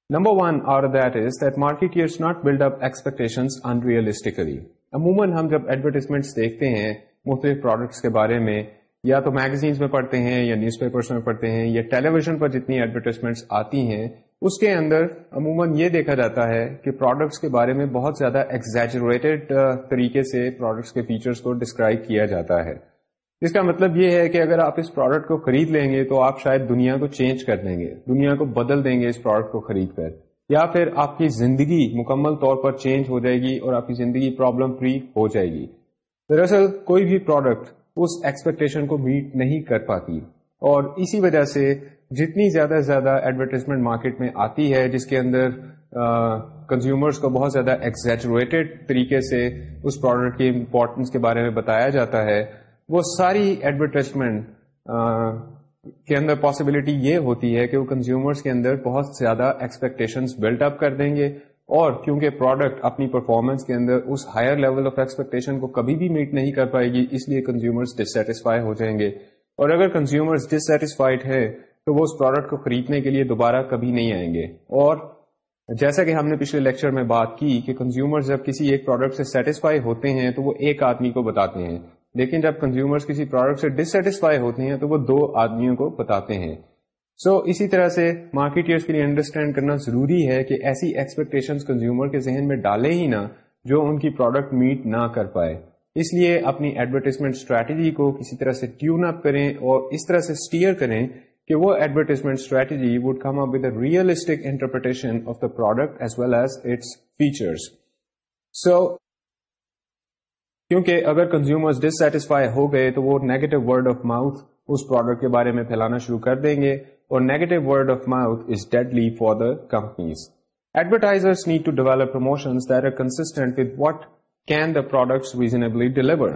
Number one are that is that marketers not build up expectation unrealistically عموماً ہم جب ایڈورٹیزمنٹس دیکھتے ہیں مختلف پروڈکٹس کے بارے میں، یا تو میگزینس میں پڑھتے ہیں، یا نیوز پیپرس میں پڑھتے ہیں، یا ٹیلی ویژن پر جتنی ایڈورٹیزمنٹس آتی ہیں، اس کے اندر عموماً یہ دیکھا جاتا ہے کہ پروڈکٹس کے بارے میں بہت زیادہ ایکزیجریٹڈ طریقے سے پروڈکٹس کے فیچرس کو ڈسکرائب کیا جاتا ہے۔ اس کا مطلب یہ ہے کہ اگر آپ اس پروڈکٹ کو خرید لیں گے تو آپ شاید دنیا کو چینج کر دیں گے، دنیا کو بدل دیں گے اس پروڈکٹ کو خرید کر۔ یا پھر آپ کی زندگی مکمل طور پر چینج ہو جائے گی اور آپ کی زندگی پرابلم فری ہو جائے گی۔ دراصل کوئی بھی پروڈکٹ اس ایکسپیکٹیشن کو میٹ نہیں کر پاتی۔ اور اسی وجہ سے جتنی زیادہ زیادہ ایڈورٹیزمنٹ مارکیٹ میں آتی ہے، جس کے اندر کنزیومرس کو بہت زیادہ ایکزیچوریٹڈ طریقے سے اس پروڈکٹ کی امپورٹینس کے بارے میں بتایا جاتا ہے، وہ ساری ایڈورٹیزمنٹ کے اندر پاسبلٹی یہ ہوتی ہے کہ وہ کنزیومرس کے اندر بہت زیادہ ایکسپیکٹیشن بلڈ اپ کر دیں گے اور کیونکہ پروڈکٹ اپنی پرفارمنس کے اندر اس ہائر لیول آف ایکسپیکٹیشن کو کبھی بھی میٹ نہیں کر پائے گی، اس لیے کنزیومرس ڈسٹسفائی ہو جائیں گے۔ اور اگر کنزیومرس ڈسٹسفائڈ ہے تو وہ اس پروڈکٹ کو خریدنے کے لیے دوبارہ کبھی نہیں آئیں گے۔ اور جیسا کہ ہم نے پچھلے لیکچر میں بات کی کہ کنزیومر جب کسی ایک پروڈکٹ سے سیٹسفائی ہوتے ہیں، تو وہ ایک آدمی کو بتاتے ہیں۔ لیکن جب کنزیومر کسی پروڈکٹ سے ڈسٹسفائی ہوتے ہیں تو وہ دو آدمیوں کو بتاتے ہیں۔ سو so, اسی طرح سے مارکیٹرس کے لیے انڈرسٹینڈ کرنا ضروری ہے کہ ایسی ایکسپیکٹیشن کنزیومر کے ذہن میں ڈالے ہی نہ جو ان کی پروڈکٹ میٹ نہ کر پائے۔ اس لیے اپنی ایڈورٹیزمنٹ اسٹریٹجی کو کسی طرح سے ٹیون اپ کریں اور اس طرح سے اسٹیئر کریں کہ وہ advertisement strategy would come up with realistic interpretation of the product as well as its features so کیونکہ اگر کنزیومر ڈسٹسفائی ہو گئے تو وہ نیگیٹو ورڈ آف ماؤتھ اس پروڈکٹ کے بارے میں پھیلانا شروع کر دیں گے اور negative word of mouth is deadly for the companies advertisers need to develop promotion constant with what can the product reasonably deliver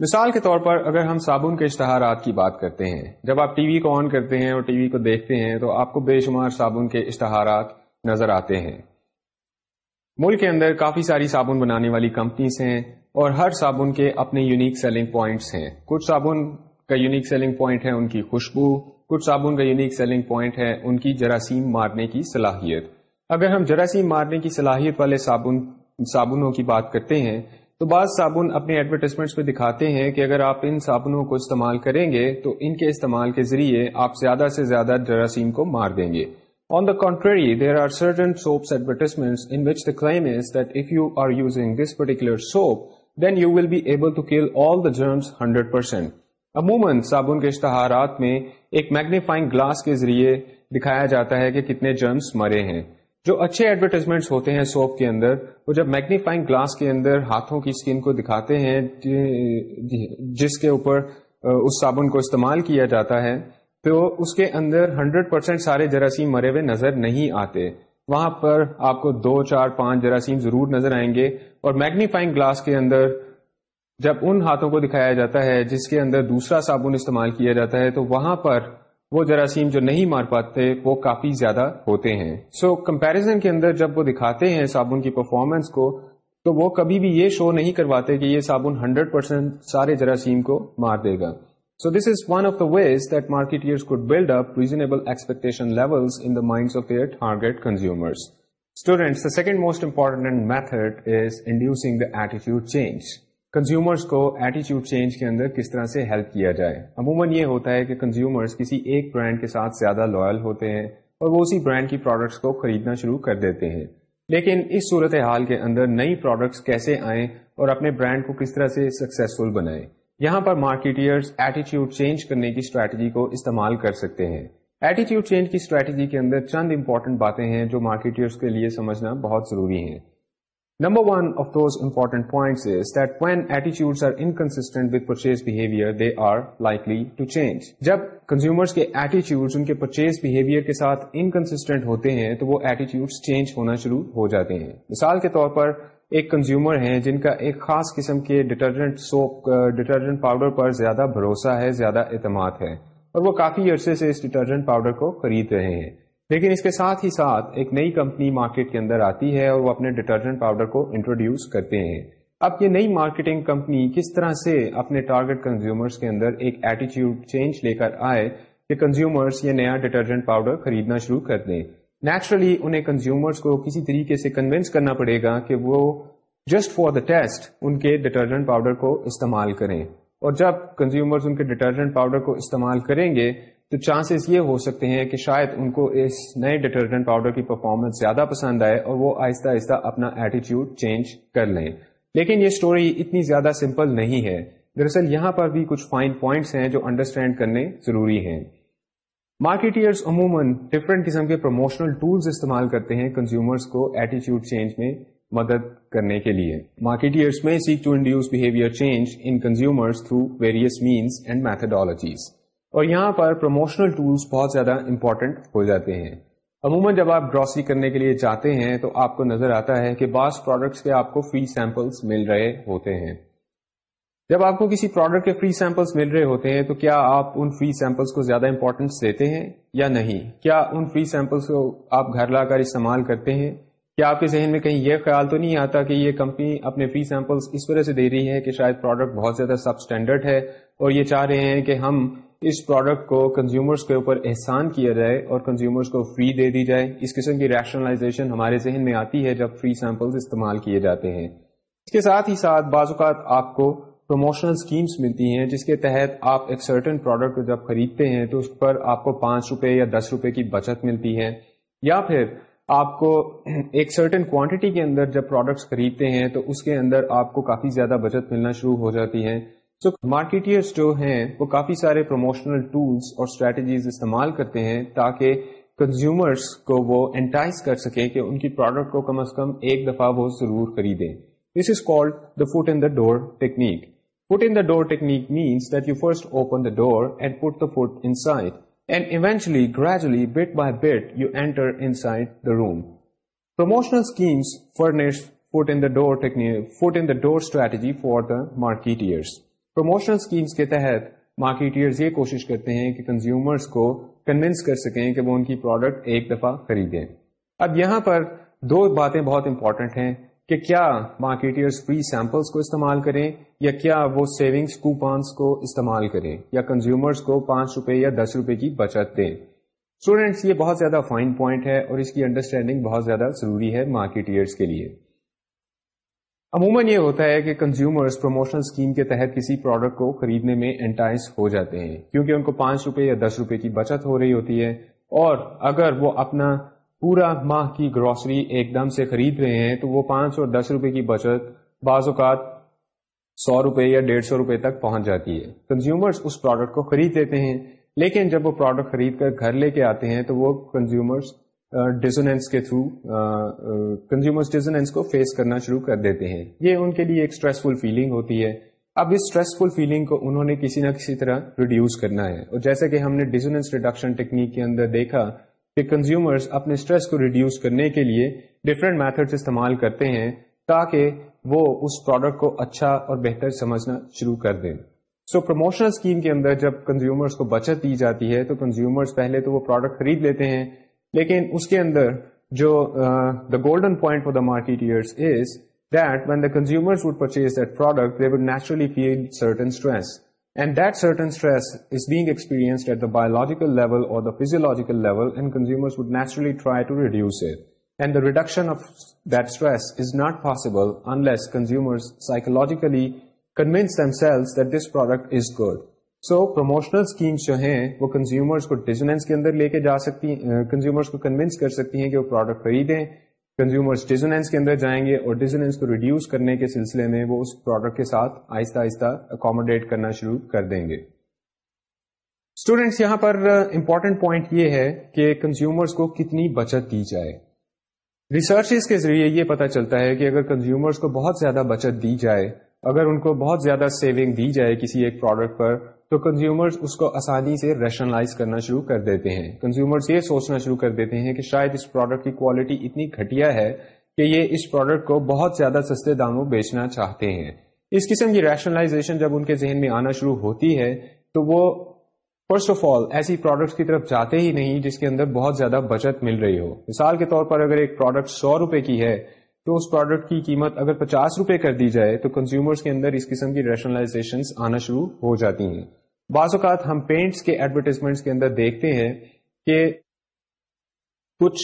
مثال کے طور پر اگر ہم صابن کے اشتہارات کی بات کرتے ہیں، جب آپ ٹی وی کو آن کرتے ہیں اور ٹی وی کو دیکھتے ہیں تو آپ کو بے شمار صابن کے اشتہارات نظر آتے ہیں۔ ملک کے اندر کافی ساری صابن بنانے والی کمپنیز ہیں۔ اور ہر صابن کے اپنے یونیک سیلنگ پوائنٹس ہیں۔ کچھ صابن کا یونیک سیلنگ پوائنٹ ہے ان کی خوشبو کچھ صابن کا یونیک سیلنگ پوائنٹ ہے ان کی جراثیم مارنے کی صلاحیت۔ اگر ہم جراثیم مارنے کی صلاحیت والے صابن صابنوں کی بات کرتے ہیں تو بعض صابن اپنے ایڈورٹیزمنٹس میں دکھاتے ہیں کہ اگر آپ ان صابنوں کو استعمال کریں گے تو ان کے استعمال کے ذریعے آپ زیادہ سے زیادہ جراثیم کو مار دیں گے۔ On the contrary, there are certain soaps advertisements in which the claim is that if you are using this particular soap, then you will be able to kill all the germs hundred percent عموماً صابن کے اشتہارات میں ایک magnifying glass کے ذریعے دکھایا جاتا ہے کہ کتنے جرمس مرے ہیں۔ جو اچھے ایڈورٹیزمنٹس ہوتے ہیں سوپ کے اندر، وہ جب میگنیفائنگ گلاس کے اندر ہاتھوں کی اسکن کو دکھاتے ہیں، جس کے اوپر، اس صابن کو استعمال کیا جاتا ہے، تو اس کے اندر ہنڈریڈ پرسینٹ سارے جراثیم مرے ہوئے نظر نہیں آتے۔ وہاں پر آپ کو دو چار پانچ جراثیم ضرور نظر آئیں گے اور میگنیفائنگ گلاس کے اندر جب ان ہاتھوں کو دکھایا جاتا ہے جس کے اندر دوسرا صابن استعمال کیا جاتا ہے تو وہاں پر وہ جراثیم جو نہیں مار پاتے وہ کافی زیادہ ہوتے ہیں۔ سو so, کمپیرزن کے اندر جب وہ دکھاتے ہیں صابن کی پرفارمنس کو تو وہ کبھی بھی یہ شو نہیں کرواتے کہ یہ صابن ہنڈریڈ پرسینٹ سارے جراثیم کو مار دے گا۔ So this is one of the ways that market could build up reasonable expectation levels in the mind of their target consumers students the second most important method is inducing the attitude change consumers کو ایٹیچیوڈ change کے اندر کس طرح سے help کیا جائے عموماً یہ ہوتا ہے کہ کنزیومرس کسی ایک برانڈ کے ساتھ زیادہ لوئل ہوتے ہیں اور وہ اسی برانڈ کی پروڈکٹس کو خریدنا شروع کر دیتے ہیں. لیکن اس صورت حال کے اندر نئی پروڈکٹس کیسے آئیں اور اپنے برانڈ کو کس طرح سے سکسیسفل بنائیں؟ یہاں پر مارکیٹرس ایٹیچیوڈ چینج کرنے کی اسٹریٹجی کو استعمال کر سکتے ہیں۔ ایٹیچیوڈ چینج کی اسٹریٹجی کے اندر چند امپورٹنٹ باتیں ہیں جو مارکیٹرس کے لیے سمجھنا بہت ضروری ہیں۔ Number one of those important points is that when attitudes are inconsistent with purchase behavior, they are likely to change. جب consumers کے attitudes ان کے purchase behavior کے ساتھ inconsistent ہوتے ہیں تو وہ attitudes change ہونا شروع ہو جاتے ہیں۔ مثال کے طور پر ایک کنزیومر ہیں جن کا ایک خاص قسم کے ڈٹرجنٹ سوپ ڈٹرجنٹ پاؤڈر پر زیادہ بھروسہ ہے، زیادہ اعتماد ہے اور وہ کافی عرصے سے اس ڈٹرجنٹ پاؤڈر کو خرید رہے ہیں۔ لیکن اس کے ساتھ ہی ساتھ ایک نئی کمپنی مارکیٹ کے اندر آتی ہے اور وہ اپنے ڈٹرجنٹ پاؤڈر کو انٹروڈیوس کرتے ہیں۔ اب یہ نئی مارکیٹنگ کمپنی کس طرح سے اپنے ٹارگیٹ کنزیومرز کے اندر ایک ایٹیچیوڈ چینج لے کر آئے کہ کنزیومرز یہ نیا ڈٹرجنٹ پاؤڈر خریدنا شروع کر دیں۔ نیچرلی انہیں کنزیومرز کو کسی طریقے سے کنوینس کرنا پڑے گا کہ وہ جسٹ فار دا ٹیسٹ ان کے ڈٹرجنٹ پاؤڈر کو استعمال کریں۔ اور جب کنزیومرز ان کے ڈٹرجنٹ پاؤڈر کو استعمال کریں گے، تو چانسز یہ ہو سکتے ہیں کہ شاید ان کو اس نئے ڈٹرجنٹ پاؤڈر کی پرفارمنس زیادہ پسند آئے اور وہ آہستہ آہستہ اپنا ایٹیچیوڈ چینج کر لیں۔ لیکن یہ اسٹوری اتنی زیادہ سمپل نہیں ہے۔ دراصل یہاں پر بھی کچھ فائن پوائنٹس ہیں جو انڈرسٹینڈ کرنے ضروری ہیں۔ مارکیٹرس عموماً ڈفرینٹ قسم کے پروموشنل ٹولس استعمال کرتے ہیں کنزیومرس کو ایٹیچیوڈ چینج میں مدد کرنے کے لیے۔ مارکیٹرس میں seek to induce behaviour change in consumers through various means and methodologies اور یہاں پر پروموشنل ٹولس بہت زیادہ امپورٹنٹ ہو جاتے ہیں۔ عموماً جب آپ گروسری کرنے کے لیے جاتے ہیں تو آپ کو نظر آتا ہے کہ بعض پروڈکٹس کے آپ کو فری سیمپلس مل رہے ہوتے ہیں۔ جب آپ کو کسی پروڈکٹ کے فری سیمپلس مل رہے ہوتے ہیں تو کیا آپ ان فری سیمپلس کو زیادہ امپورٹینس دیتے ہیں یا نہیں؟ کیا ان فری سیمپلس کو آپ گھر لا کر استعمال کرتے ہیں؟ کیا آپ کے ذہن میں کہیں یہ خیال تو نہیں آتا کہ یہ کمپنی اپنے فری سیمپلس اس وجہ سے دے رہی ہے کہ شاید پروڈکٹ بہت زیادہ سب اسٹینڈرڈ ہے اور یہ چاہ رہے ہیں کہ ہم اس پروڈکٹ کو کنزیومرز کے اوپر احسان کیا جائے اور کنزیومرز کو فری دے دی جائے؟ اس قسم کی ریشنلائزیشن ہمارے ذہن میں آتی ہے جب فری سیمپلز استعمال کیے جاتے ہیں۔ اس کے ساتھ ہی ساتھ بعض اوقات آپ کو پروموشنل اسکیمس ملتی ہیں جس کے تحت آپ ایک سرٹن پروڈکٹ جب خریدتے ہیں تو اس پر آپ کو پانچ روپے یا دس روپے کی بچت ملتی ہے یا پھر آپ کو ایک سرٹن کوانٹٹی کے اندر جب پروڈکٹس خریدتے ہیں تو اس کے اندر آپ کو کافی زیادہ بچت ملنا شروع ہو جاتی ہے۔ سو مارکیٹرس جو ہیں وہ کافی سارے پروموشنل ٹولس اور اسٹریٹجیز استعمال کرتے ہیں تاکہ کنزیومرس کو وہ انٹائز کر سکیں کہ ان کی پروڈکٹ کو کم از کم ایک دفعہ وہ ضرور خریدیں۔ This is called the foot in the door technique foot in the door technique means that you first open the door and put the foot inside and eventually gradually bit by bit you enter inside the room promotional schemes furnish foot in the door technique foot in the door strategy for the marketers promotional schemes کے تحت marketers یہ کوشش کرتے ہیں کہ consumers کو conveyance کر سکیں کہ وہ ان کی پروڈکٹ ایک دفعہ خریدیں اب یہاں پر دو باتیں بہت امپورٹنٹ ہیں کہ کیا مارکیٹرز فری سیمپلس کو استعمال کریں یا کیا وہ سیونگس کوپانس کو استعمال کریں یا کنزیومرز کو پانچ روپے یا دس روپے کی بچت دیں۔ اسٹوڈینٹس یہ بہت زیادہ فائن پوائنٹ ہے اور اس کی انڈرسٹینڈنگ بہت زیادہ ضروری ہے مارکیٹرز کے لیے۔ عموماً یہ ہوتا ہے کہ کنزیومرز پروموشنل اسکیم کے تحت کسی پروڈکٹ کو خریدنے میں انٹائز ہو جاتے ہیں کیونکہ ان کو پانچ روپے یا دس روپے کی بچت ہو رہی ہوتی ہے اور اگر وہ اپنا پورا ماہ کی گروسری ایک دم سے خرید رہے ہیں، تو وہ پانچ اور دس روپے کی بچت بعض اوقات سو روپے یا ڈیڑھ سو روپے تک پہنچ جاتی ہے۔ کنزیومرز اس پروڈکٹ کو خرید لیتے ہیں، لیکن جب وہ پروڈکٹ خرید کر گھر لے کے آتے ہیں، تو وہ کنزیومرز ڈیزونینس کے تھرو کنزیومرز ڈیزونینس کو فیس کرنا شروع کر دیتے ہیں۔ یہ ان کے لیے ایک اسٹریسفل فیلنگ ہوتی ہے۔ اب اس اسٹریسفل فیلنگ کو انہوں نے کسی نہ کسی طرح ریڈیوس کرنا ہے۔ اور جیسا کہ ہم نے ڈیزونینس ریڈکشن ٹیکنیک کے اندر دیکھا کہ کنزیومرز اپنے اسٹریس کو ریڈیوس کرنے کے لیے ڈفرینٹ میتھڈ استعمال کرتے ہیں تاکہ وہ اس پروڈکٹ کو اچھا اور بہتر سمجھنا شروع کر دیں۔ سو پروموشنل اسکیم کے اندر جب کنزیومرز کو بچت دی جاتی ہے تو کنزیومرز پہلے تو وہ پروڈکٹ خرید لیتے ہیں، لیکن اس کے اندر جو the golden point for the marketeers is that when the consumers would purchase that product they would naturally feel certain stress and that certain stress is being experienced at the biological level اور the physiological level and consumers would naturally try to reduce it and the reduction of that stress is not possible unless consumers psychologically convince themselves that this product is good so promotional schemes جو ہیں وہ consumers کو dissonance کے اندر لے کے جا سکتی ہیں کنزیومرس کو کنوینس کر سکتی ہیں کہ وہ پروڈکٹ خریدیں کنزیومرس ڈیزونینس کے اندر جائیں گے اور ڈیزونینس کو ریڈیوس کرنے کے سلسلے میں وہ اس پروڈکٹ کے ساتھ آہستہ آہستہ اکوموڈیٹ کرنا شروع کر دیں گے۔ اسٹوڈینٹس یہاں پر امپورٹنٹ پوائنٹ یہ ہے کہ کنزیومرس کو کتنی بچت دی جائے۔ ریسرچز کے ذریعے یہ پتا چلتا ہے کہ اگر کنزیومرس کو بہت زیادہ بچت دی جائے، اگر ان کو بہت زیادہ سیونگ دی جائے کسی ایک پروڈکٹ پر تو کنزیومرز اس کو آسانی سے ریشنلائز کرنا شروع کر دیتے ہیں۔ کنزیومرز یہ سوچنا شروع کر دیتے ہیں کہ شاید اس پروڈکٹ کی کوالٹی اتنی گھٹیا ہے کہ یہ اس پروڈکٹ کو بہت زیادہ سستے داموں بیچنا چاہتے ہیں۔ اس قسم کی ریشنلائزیشن جب ان کے ذہن میں آنا شروع ہوتی ہے تو وہ فرسٹ آف آل ایسی پروڈکٹس کی طرف جاتے ہی نہیں جس کے اندر بہت زیادہ بچت مل رہی ہو۔ مثال کے طور پر اگر ایک پروڈکٹ سو روپے کی ہے تو اس پروڈکٹ کی قیمت اگر پچاس روپے کر دی جائے تو کنزیومرز کے اندر اس قسم کی ریشنلائزیشن آنا شروع ہو جاتی ہیں۔ بعض اوقات ہم پینٹس کے ایڈورٹیزمنٹس کے اندر دیکھتے ہیں کہ کچھ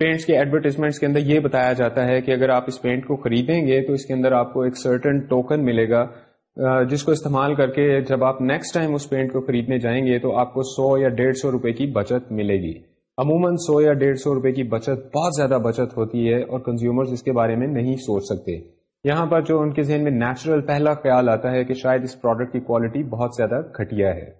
پینٹس کے ایڈورٹیزمنٹس کے اندر یہ بتایا جاتا ہے کہ اگر آپ اس پینٹ کو خریدیں گے تو اس کے اندر آپ کو ایک سرٹن ٹوکن ملے گا جس کو استعمال کر کے جب آپ نیکسٹ ٹائم اس پینٹ کو خریدنے جائیں گے تو آپ کو سو یا ڈیڑھ سو روپے کی بچت ملے گی۔ عموماً سو یا ڈیڑھ سو روپے کی بچت، بہت زیادہ بچت ہوتی ہے اور کنزیومر اس کے بارے میں نہیں سوچ سکتے۔ یہاں پر جو ان کے ذہن میں نیچرل پہلا خیال آتا ہے کہ شاید اس پروڈکٹ کی کوالٹی بہت زیادہ گھٹیا ہے۔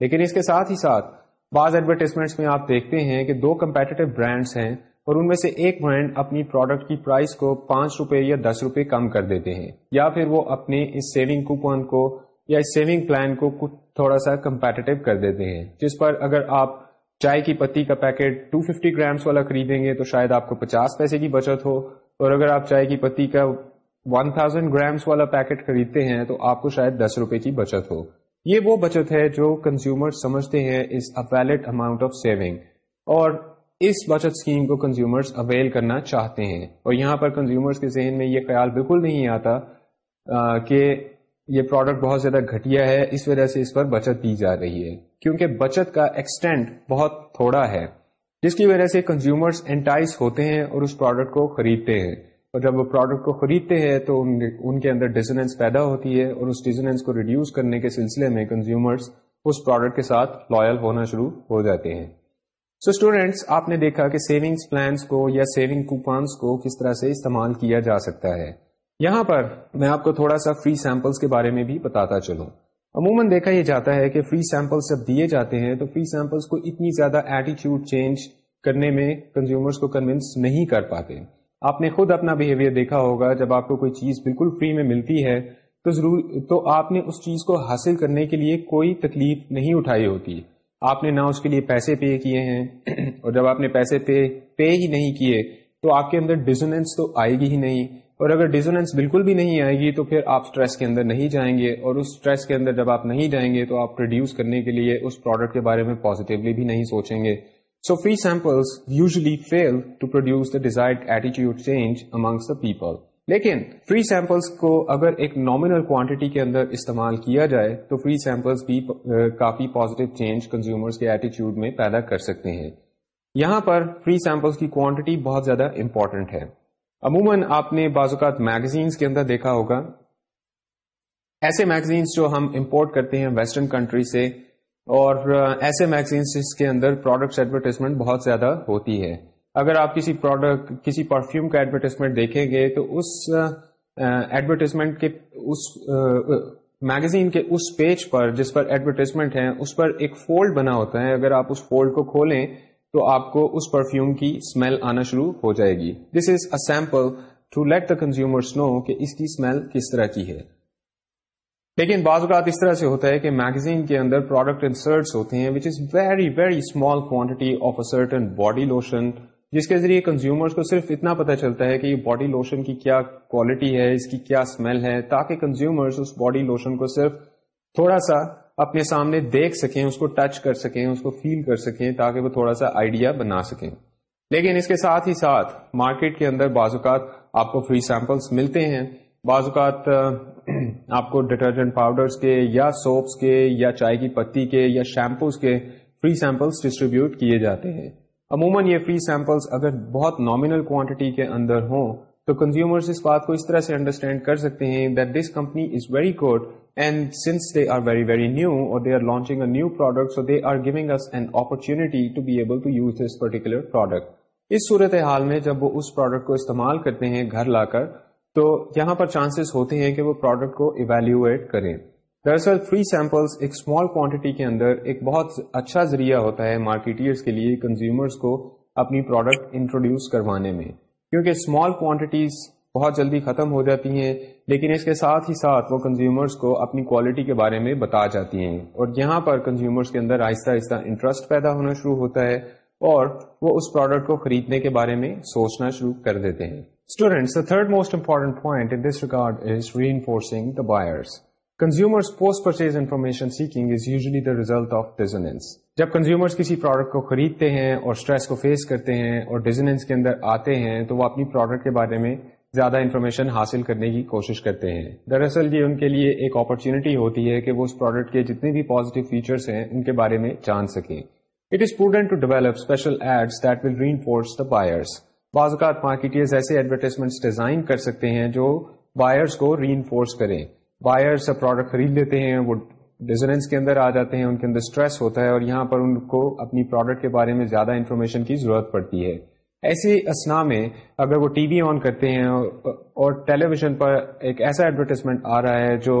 لیکن اس کے ساتھ ہی ساتھ بعض ایڈورٹیزمنٹس میں آپ دیکھتے ہیں کہ دو کمپیٹیو برانڈس ہیں اور ان میں سے ایک برانڈ اپنی پروڈکٹ کی پرائز کو پانچ روپے یا دس روپے کم کر دیتے ہیں۔ یا پھر وہ اپنے اس سیونگ کوپن کو یا اس سیونگ پلان کو تھوڑا سا کمپیٹیو کر دیتے ہیں، جس پر اگر آپ چائے کی پتی کا پیکٹ 250 ففٹی گرامس والا خریدیں گے تو شاید آپ کو پچاس پیسے کی بچت ہو۔ اور اگر آپ چائے کی پتی کا 1000 تھاؤزینڈ گرامس والا پیکٹ خریدتے ہیں تو آپ کو شاید دس روپے کی بچت ہو۔ یہ وہ بچت ہے جو کنزیومر سمجھتے ہیں is a valid amount of saving اور اس بچت اسکیم کو کنزیومرز اویل کرنا چاہتے ہیں۔ اور یہاں پر کنزیومرز کے ذہن میں یہ خیال بالکل نہیں آتا کہ یہ پروڈکٹ بہت زیادہ گھٹیا ہے، اس وجہ سے اس پر بچت دی جا رہی ہے۔ کیونکہ بچت کا ایکسٹینٹ بہت تھوڑا ہے، جس کی وجہ سے کنزیومرز انٹائز ہوتے ہیں اور اس پروڈکٹ کو خریدتے ہیں۔ اور جب وہ پروڈکٹ کو خریدتے ہیں تو ان کے اندر ڈیزنس پیدا ہوتی ہے اور اس ڈیزنس کو ریڈیوس کرنے کے سلسلے میں کنزیومرز اس پروڈکٹ کے ساتھ لوئل ہونا شروع ہو جاتے ہیں۔ سو so اسٹوڈینٹس آپ نے دیکھا کہ سیونگس پلانس کو یا سیونگ کوپانس کو کس طرح سے استعمال کیا جا سکتا ہے۔ یہاں پر میں آپ کو تھوڑا سا فری سیمپلس کے بارے میں بھی بتاتا چلوں۔ عموماً دیکھا یہ جاتا ہے کہ فری سیمپلس جب دیے جاتے ہیں تو فری سیمپلس کو اتنی زیادہ ایٹیچیوڈ چینج کرنے میں کنزیومرز کو کنوینس نہیں کر پاتے۔ آپ نے خود اپنا بہیویئر دیکھا ہوگا، جب آپ کو کوئی چیز بالکل فری میں ملتی ہے، تو ضرور، تو آپ نے اس چیز کو حاصل کرنے کے لیے کوئی تکلیف نہیں اٹھائی ہوتی۔ آپ نے نہ اس کے لیے پیسے پے کیے ہیں، اور جب آپ نے پیسے پے پے ہی نہیں کیے، تو آپ کے اندر ڈیزونینس تو آئے گی ہی نہیں۔ اور اگر ڈیزوننس بالکل بھی نہیں آئے گی تو پھر آپ اسٹریس کے اندر نہیں جائیں گے اور اس اسٹریس کے اندر جب آپ نہیں جائیں گے تو آپ پروڈیوس کرنے کے لیے اس پروڈکٹ کے بارے میں پازیٹیولی بھی نہیں سوچیں گے۔ So free samples usually fail to produce the desire ایٹیچیوڈ change amongst the people لیکن فری سیمپلس کو اگر ایک نامنل کوانٹٹی کے اندر استعمال کیا جائے تو فری سیمپلس بھی کافی پازیٹیو چینج کنزیومرز کے ایٹیچیوڈ میں پیدا کر سکتے ہیں۔ یہاں پر فری سیمپلس کی کوانٹٹی بہت زیادہ امپورٹنٹ ہے۔ عموماً آپ نے بعض اوقات میگزینس کے اندر دیکھا ہوگا۔ ایسے میگزینس جو ہم امپورٹ کرتے ہیں ویسٹرن کنٹری سے اور ایسے میگزینس جس کے اندر پروڈکٹس ایڈورٹیزمنٹ بہت زیادہ ہوتی ہے۔ اگر آپ کسی پروڈکٹ کسی پرفیوم کا ایڈورٹیزمنٹ دیکھیں گے تو اس ایڈورٹیزمنٹ کے اس میگزین کے اس پیج پر جس پر ایڈورٹیزمنٹ ہے، اس پر ایک فولڈ بنا ہوتا ہے۔ اگر آپ اس فولڈ کو کھولیں تو آپ کو اس پرفیوم کی اسمیل آنا شروع ہو جائے گی۔ This is a sample to let the consumer know کہ اس کی اسمیل کس طرح کی ہے۔ لیکن بعض اوقات اس طرح سے ہوتا ہے کہ میگزین کے اندر پروڈکٹ انسرٹس ہوتے ہیں which is very very small quantity of a certain body lotion جس کے ذریعے کنزیومرز کو صرف اتنا پتا چلتا ہے کہ یہ باڈی لوشن کی کیا کوالٹی ہے، اس کی کیا اسمیل ہے، تاکہ کنزیومرز اس باڈی لوشن کو صرف تھوڑا سا اپنے سامنے دیکھ سکیں، اس کو ٹچ کر سکیں، اس کو فیل کر سکیں تاکہ وہ تھوڑا سا آئیڈیا بنا سکیں۔ لیکن اس کے ساتھ ہی ساتھ مارکیٹ کے اندر بعض اوقات آپ کو فری سیمپلس ملتے ہیں۔ بعض اوقات آپ کو ڈٹرجنٹ پاؤڈرس کے یا سوپس کے یا چائے کی پتی کے یا شیمپوز کے فری سیمپلس ڈسٹریبیوٹ کیے جاتے ہیں۔ عموماً یہ فری سیمپلس اگر بہت نامنل کوانٹٹی کے اندر ہوں، تو کنزیومرز اس بات کو اس طرح سے انڈرسٹینڈ کر سکتے ہیں that this company is very good and since they are very very new اور they are launching a new product so they are giving us an opportunity to be able to use this particular product اس صورت حال میں جب وہ اس product کو استعمال کرتے ہیں گھر لا کر، تو یہاں پر چانسز ہوتے ہیں کہ وہ پروڈکٹ کو ایویلویٹ کریں۔ دراصل فری سیمپلس ایک اسمال کوانٹٹی کے اندر ایک بہت اچھا ذریعہ ہوتا ہے مارکیٹرس کے لیے کنزیومرز کو اپنی پروڈکٹ انٹروڈیوس کروانے میں۔ کیونکہ اسمال کوانٹٹیز بہت جلدی ختم ہو جاتی ہیں لیکن اس کے ساتھ ہی ساتھ وہ کنزیومرز کو اپنی کوالٹی کے بارے میں بتا جاتی ہیں۔ اور یہاں پر کنزیومرز کے اندر آہستہ آہستہ انٹرسٹ پیدا ہونا شروع ہوتا ہے اور وہ اس پروڈکٹ کو خریدنے کے بارے میں سوچنا شروع کر دیتے ہیں۔ Students third most important point in this record is reinforcing the buyers consumers post purchase information seeking is usually the result of dissonance جب کنزیومرز کسی پروڈکٹ کو خریدتے ہیں اور اسٹریس کو فیس کرتے ہیں اور ڈیزنس کے اندر آتے ہیں تو وہ اپنی پروڈکٹ کے بارے میں زیادہ انفارمیشن حاصل کرنے کی کوشش کرتے ہیں۔ دراصل یہ ان کے لیے ایک اپرچونٹی ہوتی ہے کہ وہ اس پروڈکٹ کے جتنے بھی پازیٹیو فیچرس ہیں ان کے بارے میں جان سکیں۔ It is prudent to develop special ads that will reinforce the buyers بعض اوقات مارکیٹرز ایسے ایڈورٹیزمنٹ ڈیزائن کر سکتے ہیں جو بائرس کو ری انفورس کریں بائرس پروڈکٹ خرید لیتے ہیں، وہ ڈیزنس کے اندر آ جاتے ہیں، ان کے اندر اسٹریس ہوتا ہے اور یہاں پر ان کو اپنی پروڈکٹ کے بارے میں زیادہ انفارمیشن کی ضرورت پڑتی ہے۔ ایسی اسنا میں اگر وہ ٹی وی آن کرتے ہیں اور ٹیلی ویژن پر ایک ایسا ایڈورٹیزمنٹ آ رہا ہے جو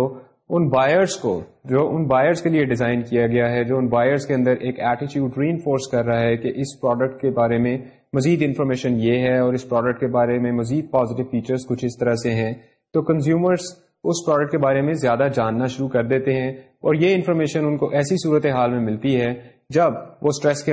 ان بائرس کو، جو ان بائرس کے لیے ڈیزائن کیا گیا ہے، جو ان بائرس کے اندر ایک ایٹیچیوڈ ری انفورس کر رہا ہے کہ اس پروڈکٹ کے بارے میں مزید انفارمیشن یہ ہے اور اس پروڈکٹ کے بارے میں مزید پازیٹیو فیچرز کچھ اس طرح سے ہیں۔ تو کنزیومرس اس پروڈکٹ کے بارے میں زیادہ جاننا شروع کر دیتے ہیں اور یہ انفارمیشن ان کو ایسی صورت حال میں ملتی ہے جب وہ اسٹریس کے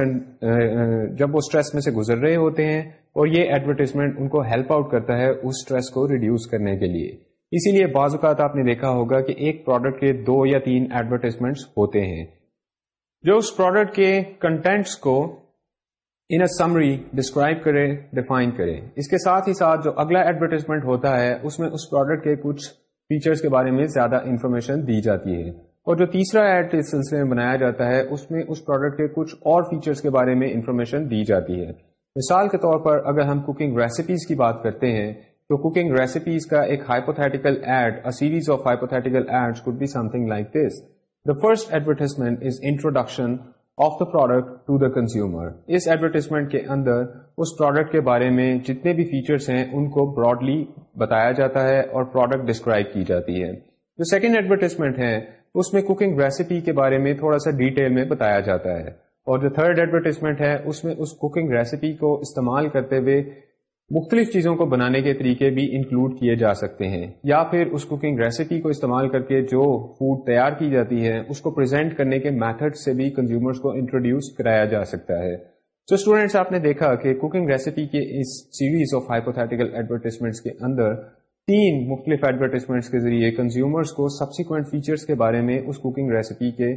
جب وہ اسٹریس میں سے گزر رہے ہوتے ہیں اور یہ ایڈورٹیزمنٹ ان کو ہیلپ آؤٹ کرتا ہے اس اسٹریس کو ریڈیوس کرنے کے لیے۔ اسی لیے بعض اوقات آپ نے دیکھا ہوگا کہ ایک پروڈکٹ کے دو یا تین ایڈورٹیزمنٹس ہوتے ہیں۔ جو اس پروڈکٹ کے کنٹینٹس کو ان سمری ڈسکرائب کرے ڈیفائن کرے۔ اس کے ساتھ ہی ساتھ جو اگلا ایڈورٹیزمنٹ ہوتا ہے، اس میں اس پروڈکٹ کے کچھ فیچرز کے بارے میں زیادہ انفارمیشن دی جاتی ہے۔ اور جو تیسرا ایڈ اس سلسلے میں بنایا جاتا ہے، اس میں اس پروڈکٹ کے کچھ اور فیچرز کے بارے میں انفارمیشن دی جاتی ہے۔ مثال کے طور پر اگر ہم کوکنگ ریسیپیز کی بات کرتے ہیں، تو کوکنگ ریسیپیز کا ایک hypothetical ad series of hypothetical ad could be something like this the first advertisement is introduction of the product to the consumer us advertisement کے اندر، اس پروڈکٹ کے بارے میں جتنے بھی فیچرس ہیں، ان کو براڈلی بتایا جاتا ہے اور پروڈکٹ ڈسکرائب کی جاتی ہے۔ جو سیکنڈ ایڈورٹیزمنٹ ہے اس میں کوکنگ ریسیپی کے بارے میں تھوڑا سا ڈیٹیل میں بتایا جاتا ہے۔ اور جو تھرڈ ایڈورٹیزمنٹ ہے، اس میں اس کوکنگ ریسیپی کو استعمال کرتے ہوئے مختلف چیزوں کو بنانے کے طریقے بھی انکلوڈ کیے جا سکتے ہیں۔ یا پھر اس کوکنگ ریسیپی کو استعمال کر کے جو فوڈ تیار کی جاتی ہے، اس کو پریزنٹ کرنے کے میتھڈ سے بھی کنزیومرز کو انٹروڈیوس کرایا جا سکتا ہے۔ تو اسٹوڈینٹس آپ نے دیکھا کہ کوکنگ ریسیپی کے اس سیریز آف ہائپوتھیٹیکل ایڈورٹیزمنٹس کے اندر تین مختلف ایڈورٹیزمنٹس کے ذریعے کنزیومرز کو سبسیکوینٹ فیچرس کے بارے میں اس کوکنگ ریسیپی کے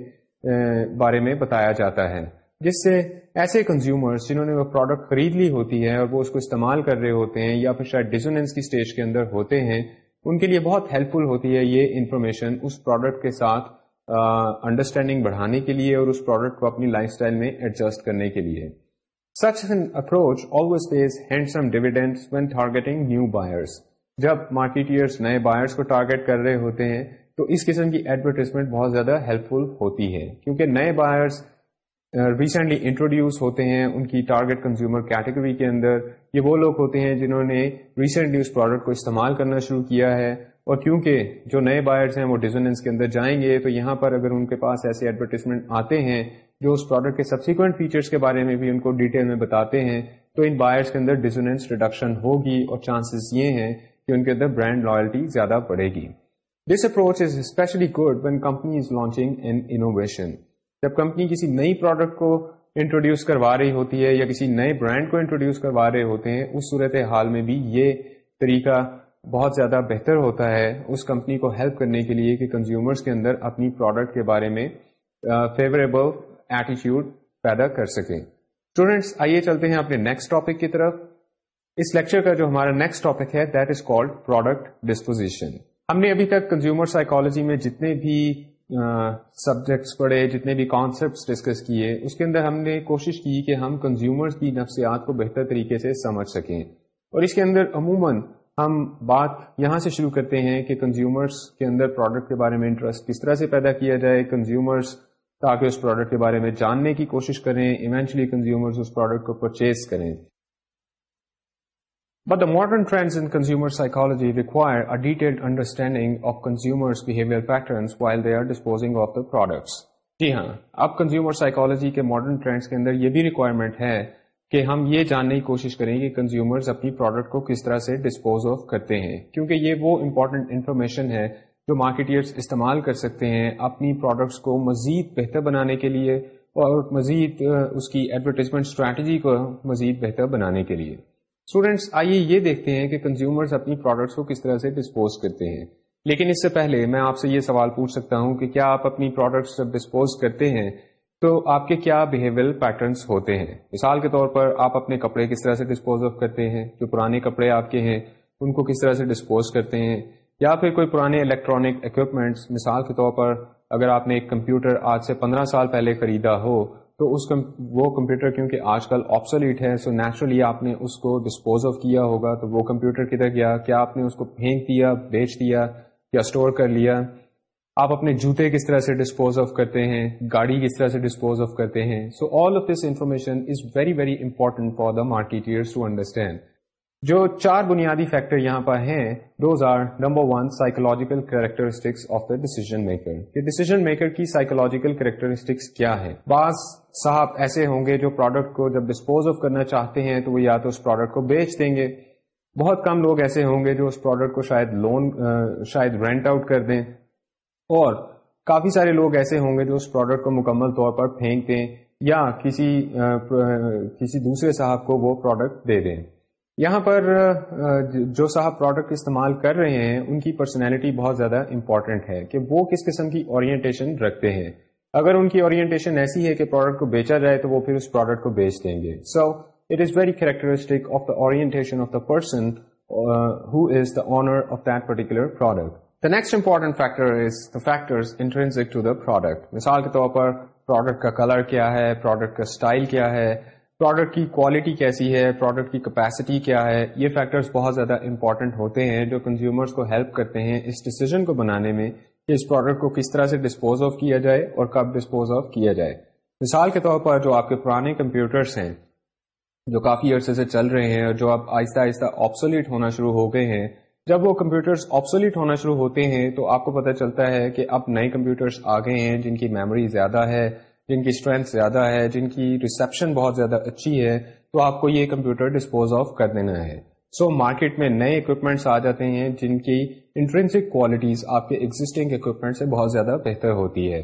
بارے میں بتایا جاتا ہے۔ جس سے ایسے کنزیومرز جنہوں نے وہ پروڈکٹ خرید لی ہوتی ہے اور وہ اس کو استعمال کر رہے ہوتے ہیں یا پھر شاید ڈیزوننس کی اسٹیج کے اندر ہوتے ہیں، ان کے لیے بہت ہیلپ فل ہوتی ہے یہ انفارمیشن اس پروڈکٹ کے ساتھ انڈرسٹینڈنگ بڑھانے کے لیے اور اس پروڈکٹ کو اپنی لائف اسٹائل میں ایڈجسٹ کرنے کے لیے۔ Such an approach always pays handsome dividend when targeting new buyers جب مارکیٹرس نئے بائرس کو ٹارگیٹ کر رہے ہوتے ہیں، تو اس قسم کی ایڈورٹیزمنٹ بہت زیادہ ہیلپ فل ہوتی ہے۔ کیونکہ نئے بائرس ریسنٹلی انٹروڈیوس ہوتے ہیں ان کی ٹارگیٹ کنزیومر کیٹیگری کے اندر۔ یہ وہ لوگ ہوتے ہیں جنہوں نے ریسنٹلی اس پروڈکٹ کو استعمال کرنا شروع کیا ہے۔ اور کیونکہ جو نئے بائرس ہیں وہ ڈیزوننس کے اندر جائیں گے، تو یہاں پر اگر ان کے پاس ایسے ایڈورٹیزمنٹ آتے ہیں جو اس پروڈکٹ کے سبسیکوینٹ فیچرس کے بارے میں بھی ان کو ڈیٹیل میں بتاتے ہیں، تو ان بائرس کے اندر ڈیزوننس ریڈکشن ہوگی اور چانسز یہ ہیں کہ ان کے اندر برانڈ لائلٹی زیادہ بڑھے گی۔ This approach is especially good when company is launching an innovation جب کمپنی کسی نئی پروڈکٹ کو انٹروڈیوس کروا رہی ہوتی ہے یا کسی نئے برانڈ کو انٹروڈیوس کروا رہے ہوتے ہیں، اس صورت حال میں بھی یہ طریقہ بہت زیادہ بہتر ہوتا ہے اس کمپنی کو ہیلپ کرنے کے لیے کہ کنزیومرس کے اندر اپنی پروڈکٹ کے بارے میں فیوریبل ایٹیچیوڈ پیدا کر سکیں اسٹوڈینٹس آئیے چلتے ہیں اپنے نیکسٹ ٹاپک کی طرف۔ اس لیکچر کا جو ہمارا نیکسٹ ٹاپک ہے that is called product disposition ہم نے ابھی تک کنزیومر سائیکالوجی میں جتنے بھی سبجیکٹس پڑھے، جتنے بھی کانسیپٹس ڈسکس کیے، اس کے اندر ہم نے کوشش کی کہ ہم کنزیومرز کی نفسیات کو بہتر طریقے سے سمجھ سکیں۔ اور اس کے اندر عموماً ہم بات یہاں سے شروع کرتے ہیں کہ کنزیومرس کے اندر پروڈکٹ کے بارے میں انٹرسٹ کس طرح سے پیدا کیا جائے۔ کنزیومرس تاکہ اس پروڈکٹ کے بارے میں جاننے کی کوشش کریں ایونچولی کنزیومرز اس پروڈکٹ کو پرچیز کریں۔ But the modern trends in consumer psychology require a detailed understanding of consumers' behavioral patterns while they are disposing of the products. جی ہاں اب کنزیومر سائیکالوجی کے ماڈرن ٹرینڈس کے اندر یہ بھی ریکوائرمنٹ ہے کہ ہم یہ جاننے کی کوشش کریں کہ کنزیومرز اپنی پروڈکٹ کو کس طرح سے ڈسپوز آف کرتے ہیں کیونکہ یہ وہ امپورٹنٹ انفارمیشن ہے جو مارکیٹرس استعمال کر سکتے ہیں اپنی پروڈکٹس کو مزید بہتر بنانے کے لیے اور مزید، اس کی ایڈورٹیزمنٹ اسٹریٹجی کو مزید بہتر بنانے کے لیے اسٹوڈینٹس آئیے یہ دیکھتے ہیں کہ کنزیومرز اپنی پروڈکٹس کو کس طرح سے ڈسپوز کرتے ہیں۔ لیکن اس سے پہلے میں آپ سے یہ سوال پوچھ سکتا ہوں کہ کیا آپ اپنی پروڈکٹس جب ڈسپوز کرتے ہیں تو آپ کے کیا بہیویئر پیٹرنس ہوتے ہیں؟ مثال کے طور پر آپ اپنے کپڑے کس طرح سے ڈسپوز آف کرتے ہیں؟ جو پرانے کپڑے آپ کے ہیں، ان کو کس طرح سے ڈسپوز کرتے ہیں؟ یا پھر کوئی پرانے الیکٹرانک اکوپمنٹس مثال کے طور پر اگر آپ نے ایک کمپیوٹر آج سے پندرہ سال پہلے خریدا ہو تو اس کم وہ کمپیوٹر کیونکہ آج کل آپسولیٹ ہے سو نیچرلی آپ نے اس کو ڈسپوز آف کیا ہوگا، تو وہ کمپیوٹر کدھر گیا؟ کیا آپ نے اس کو پھینک دیا، بیچ دیا یا اسٹور کر لیا؟ آپ اپنے جوتے کس طرح سے ڈسپوز آف کرتے ہیں؟ گاڑی کس طرح سے ڈسپوز آف کرتے ہیں؟ So all of this information is very very important for the marketers to understand جو چار بنیادی فیکٹر یہاں پر ہیں those are number one psychological characteristics of the decision maker کہ ڈیسیزن میکر کی سائیکولوجیکل کریکٹرسٹکس کیا ہے بعض صاحب ایسے ہوں گے جو پروڈکٹ کو جب ڈسپوز آف کرنا چاہتے ہیں تو وہ یا تو اس پروڈکٹ کو بیچ دیں گے۔ بہت کم لوگ ایسے ہوں گے جو اس پروڈکٹ کو شاید لون شاید رینٹ آؤٹ کر دیں۔ اور کافی سارے لوگ ایسے ہوں گے جو اس پروڈکٹ کو مکمل طور پر پھینک دیں یا کسی کسی دوسرے صاحب کو وہ پروڈکٹ دے دیں۔ یہاں پر جو صاحب پروڈکٹ استعمال کر رہے ہیں، ان کی پرسنالٹی بہت زیادہ امپورٹنٹ ہے کہ وہ کس قسم کی اورینٹیشن رکھتے ہیں۔ اگر ان کی اورینٹیشن ایسی ہے کہ پروڈکٹ کو بیچا جائے، تو وہ پھر اس پروڈکٹ کو بیچ دیں گے۔ So it is very characteristic of the orientation of the person who is the owner of that particular product next important factor factors to the product مثال کے طور پر پروڈکٹ کا کلر کیا ہے پروڈکٹ کا اسٹائل کیا ہے پروڈکٹ کی کوالٹی کیسی ہے، پروڈکٹ کی کیپیسٹی کیا ہے، یہ فیکٹرز بہت زیادہ امپورٹنٹ ہوتے ہیں جو کنزیومرز کو ہیلپ کرتے ہیں اس ڈیسیزن کو بنانے میں کہ اس پروڈکٹ کو کس طرح سے ڈسپوز آف کیا جائے اور کب ڈسپوز آف کیا جائے۔ مثال کے طور پر جو آپ کے پرانے کمپیوٹرس ہیں، جو کافی عرصے سے چل رہے ہیں اور جو اب آہستہ آہستہ آپسولیٹ ہونا شروع ہو گئے ہیں، جب وہ کمپیوٹرز آپسولیٹ ہونا شروع ہوتے ہیں تو آپ کو پتہ چلتا ہے کہ اب نئے کمپیوٹرز آ گئے ہیں جن کی میموری زیادہ ہے جن کی اسٹرینتھ زیادہ ہے جن کی ریسپشن بہت زیادہ اچھی ہے تو آپ کو یہ کمپیوٹر ڈسپوز آف کر دینا ہے۔ سو so, مارکیٹ میں نئے اکوپمنٹس آ جاتے ہیں جن کی انٹرنسک کوالٹیز آپ کے ایگزٹنگ اکوپمنٹ سے بہت زیادہ بہتر ہوتی ہے۔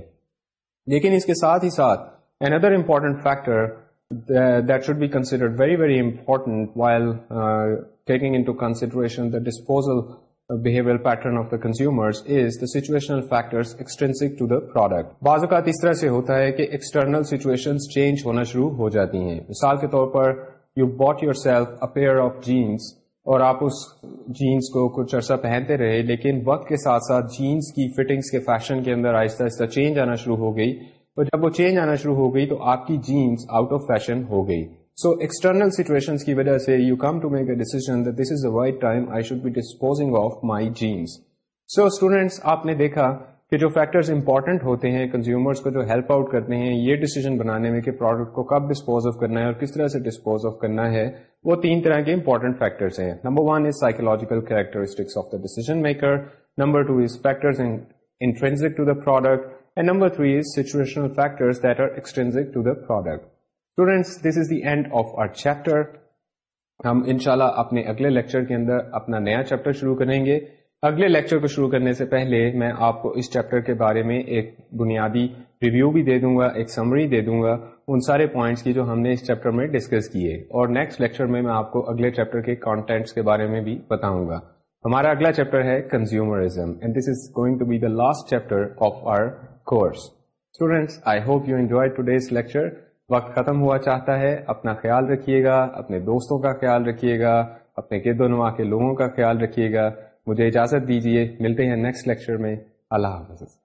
لیکن اس کے ساتھ ہی ساتھ اندر important factor that should be considered very very important while taking into consideration the disposal behavioral pattern of the consumers is the situational factors extrinsic to the product. بعض اوقات اس طرح سے ہوتا ہے کہ external situations change ہونا شروع ہو جاتی ہیں۔ مثال کے طور پر you bought yourself a pair of jeans اور آپ اس جینس کو کچھ عرصہ پہنتے رہے، لیکن وقت کے ساتھ ساتھ جینس کی فٹنگس کے فیشن کے اندر آہستہ آہستہ چینج آنا شروع ہو گئی۔ اور جب وہ چینج آنا شروع ہو گئی تو آپ کی جینس آؤٹ آف فیشن ہو گئی۔ سو ایکسٹرنل سچویشن کی وجہ سے you come to make a decision this is the right time I should be disposing of my jeans so students آپ نے دیکھا کہ جو فیکٹرز امپورٹنٹ ہوتے ہیں کنزیومرس کو جو ہیلپ آؤٹ کرتے ہیں یہ ڈیسیزن بنانے میں کہ پروڈکٹ کو کب ڈسپوز آف کرنا ہے اور کس طرح سے ڈسپوز آف کرنا ہے وہ تین طرح کے امپورٹنٹ فیکٹرس ہیں number one is psychological characteristics of the decision maker number 2 is factors intrinsic to the product, and number 3 is situational factors that are extrinsic to the product. Students, this is the end of our chapter. ہم انشاءاللہ اپنے اگلے lecture کے اندر اپنا نیا chapter شروع کریں گے۔ اگلے لیکچر کو شروع کرنے سے پہلے میں آپ کو اس چیپٹر کے بارے میں ایک بنیادی ریویو بھی دے دوں گا ایک سمری دے دوں گا۔ ان سارے پوائنٹس کی جو ہم نے اس چیپٹر میں ڈسکس کیے اور نیکسٹ لیکچر میں میں آپ کو اگلے چیپٹر کے کانٹینٹس کے بارے میں بھی بتاؤں گا۔ ہمارا اگلا چیپٹر ہے consumerism and this is going to be the last chapter of our course students I hope you enjoy today's lecture وقت ختم ہوا چاہتا ہے، اپنا خیال رکھیے گا، اپنے دوستوں کا خیال رکھیے گا، اپنے گرد و نما کے لوگوں کا خیال رکھیے گا۔ مجھے اجازت دیجیے ملتے ہیں نیکسٹ لیکچر میں۔ اللہ حافظ۔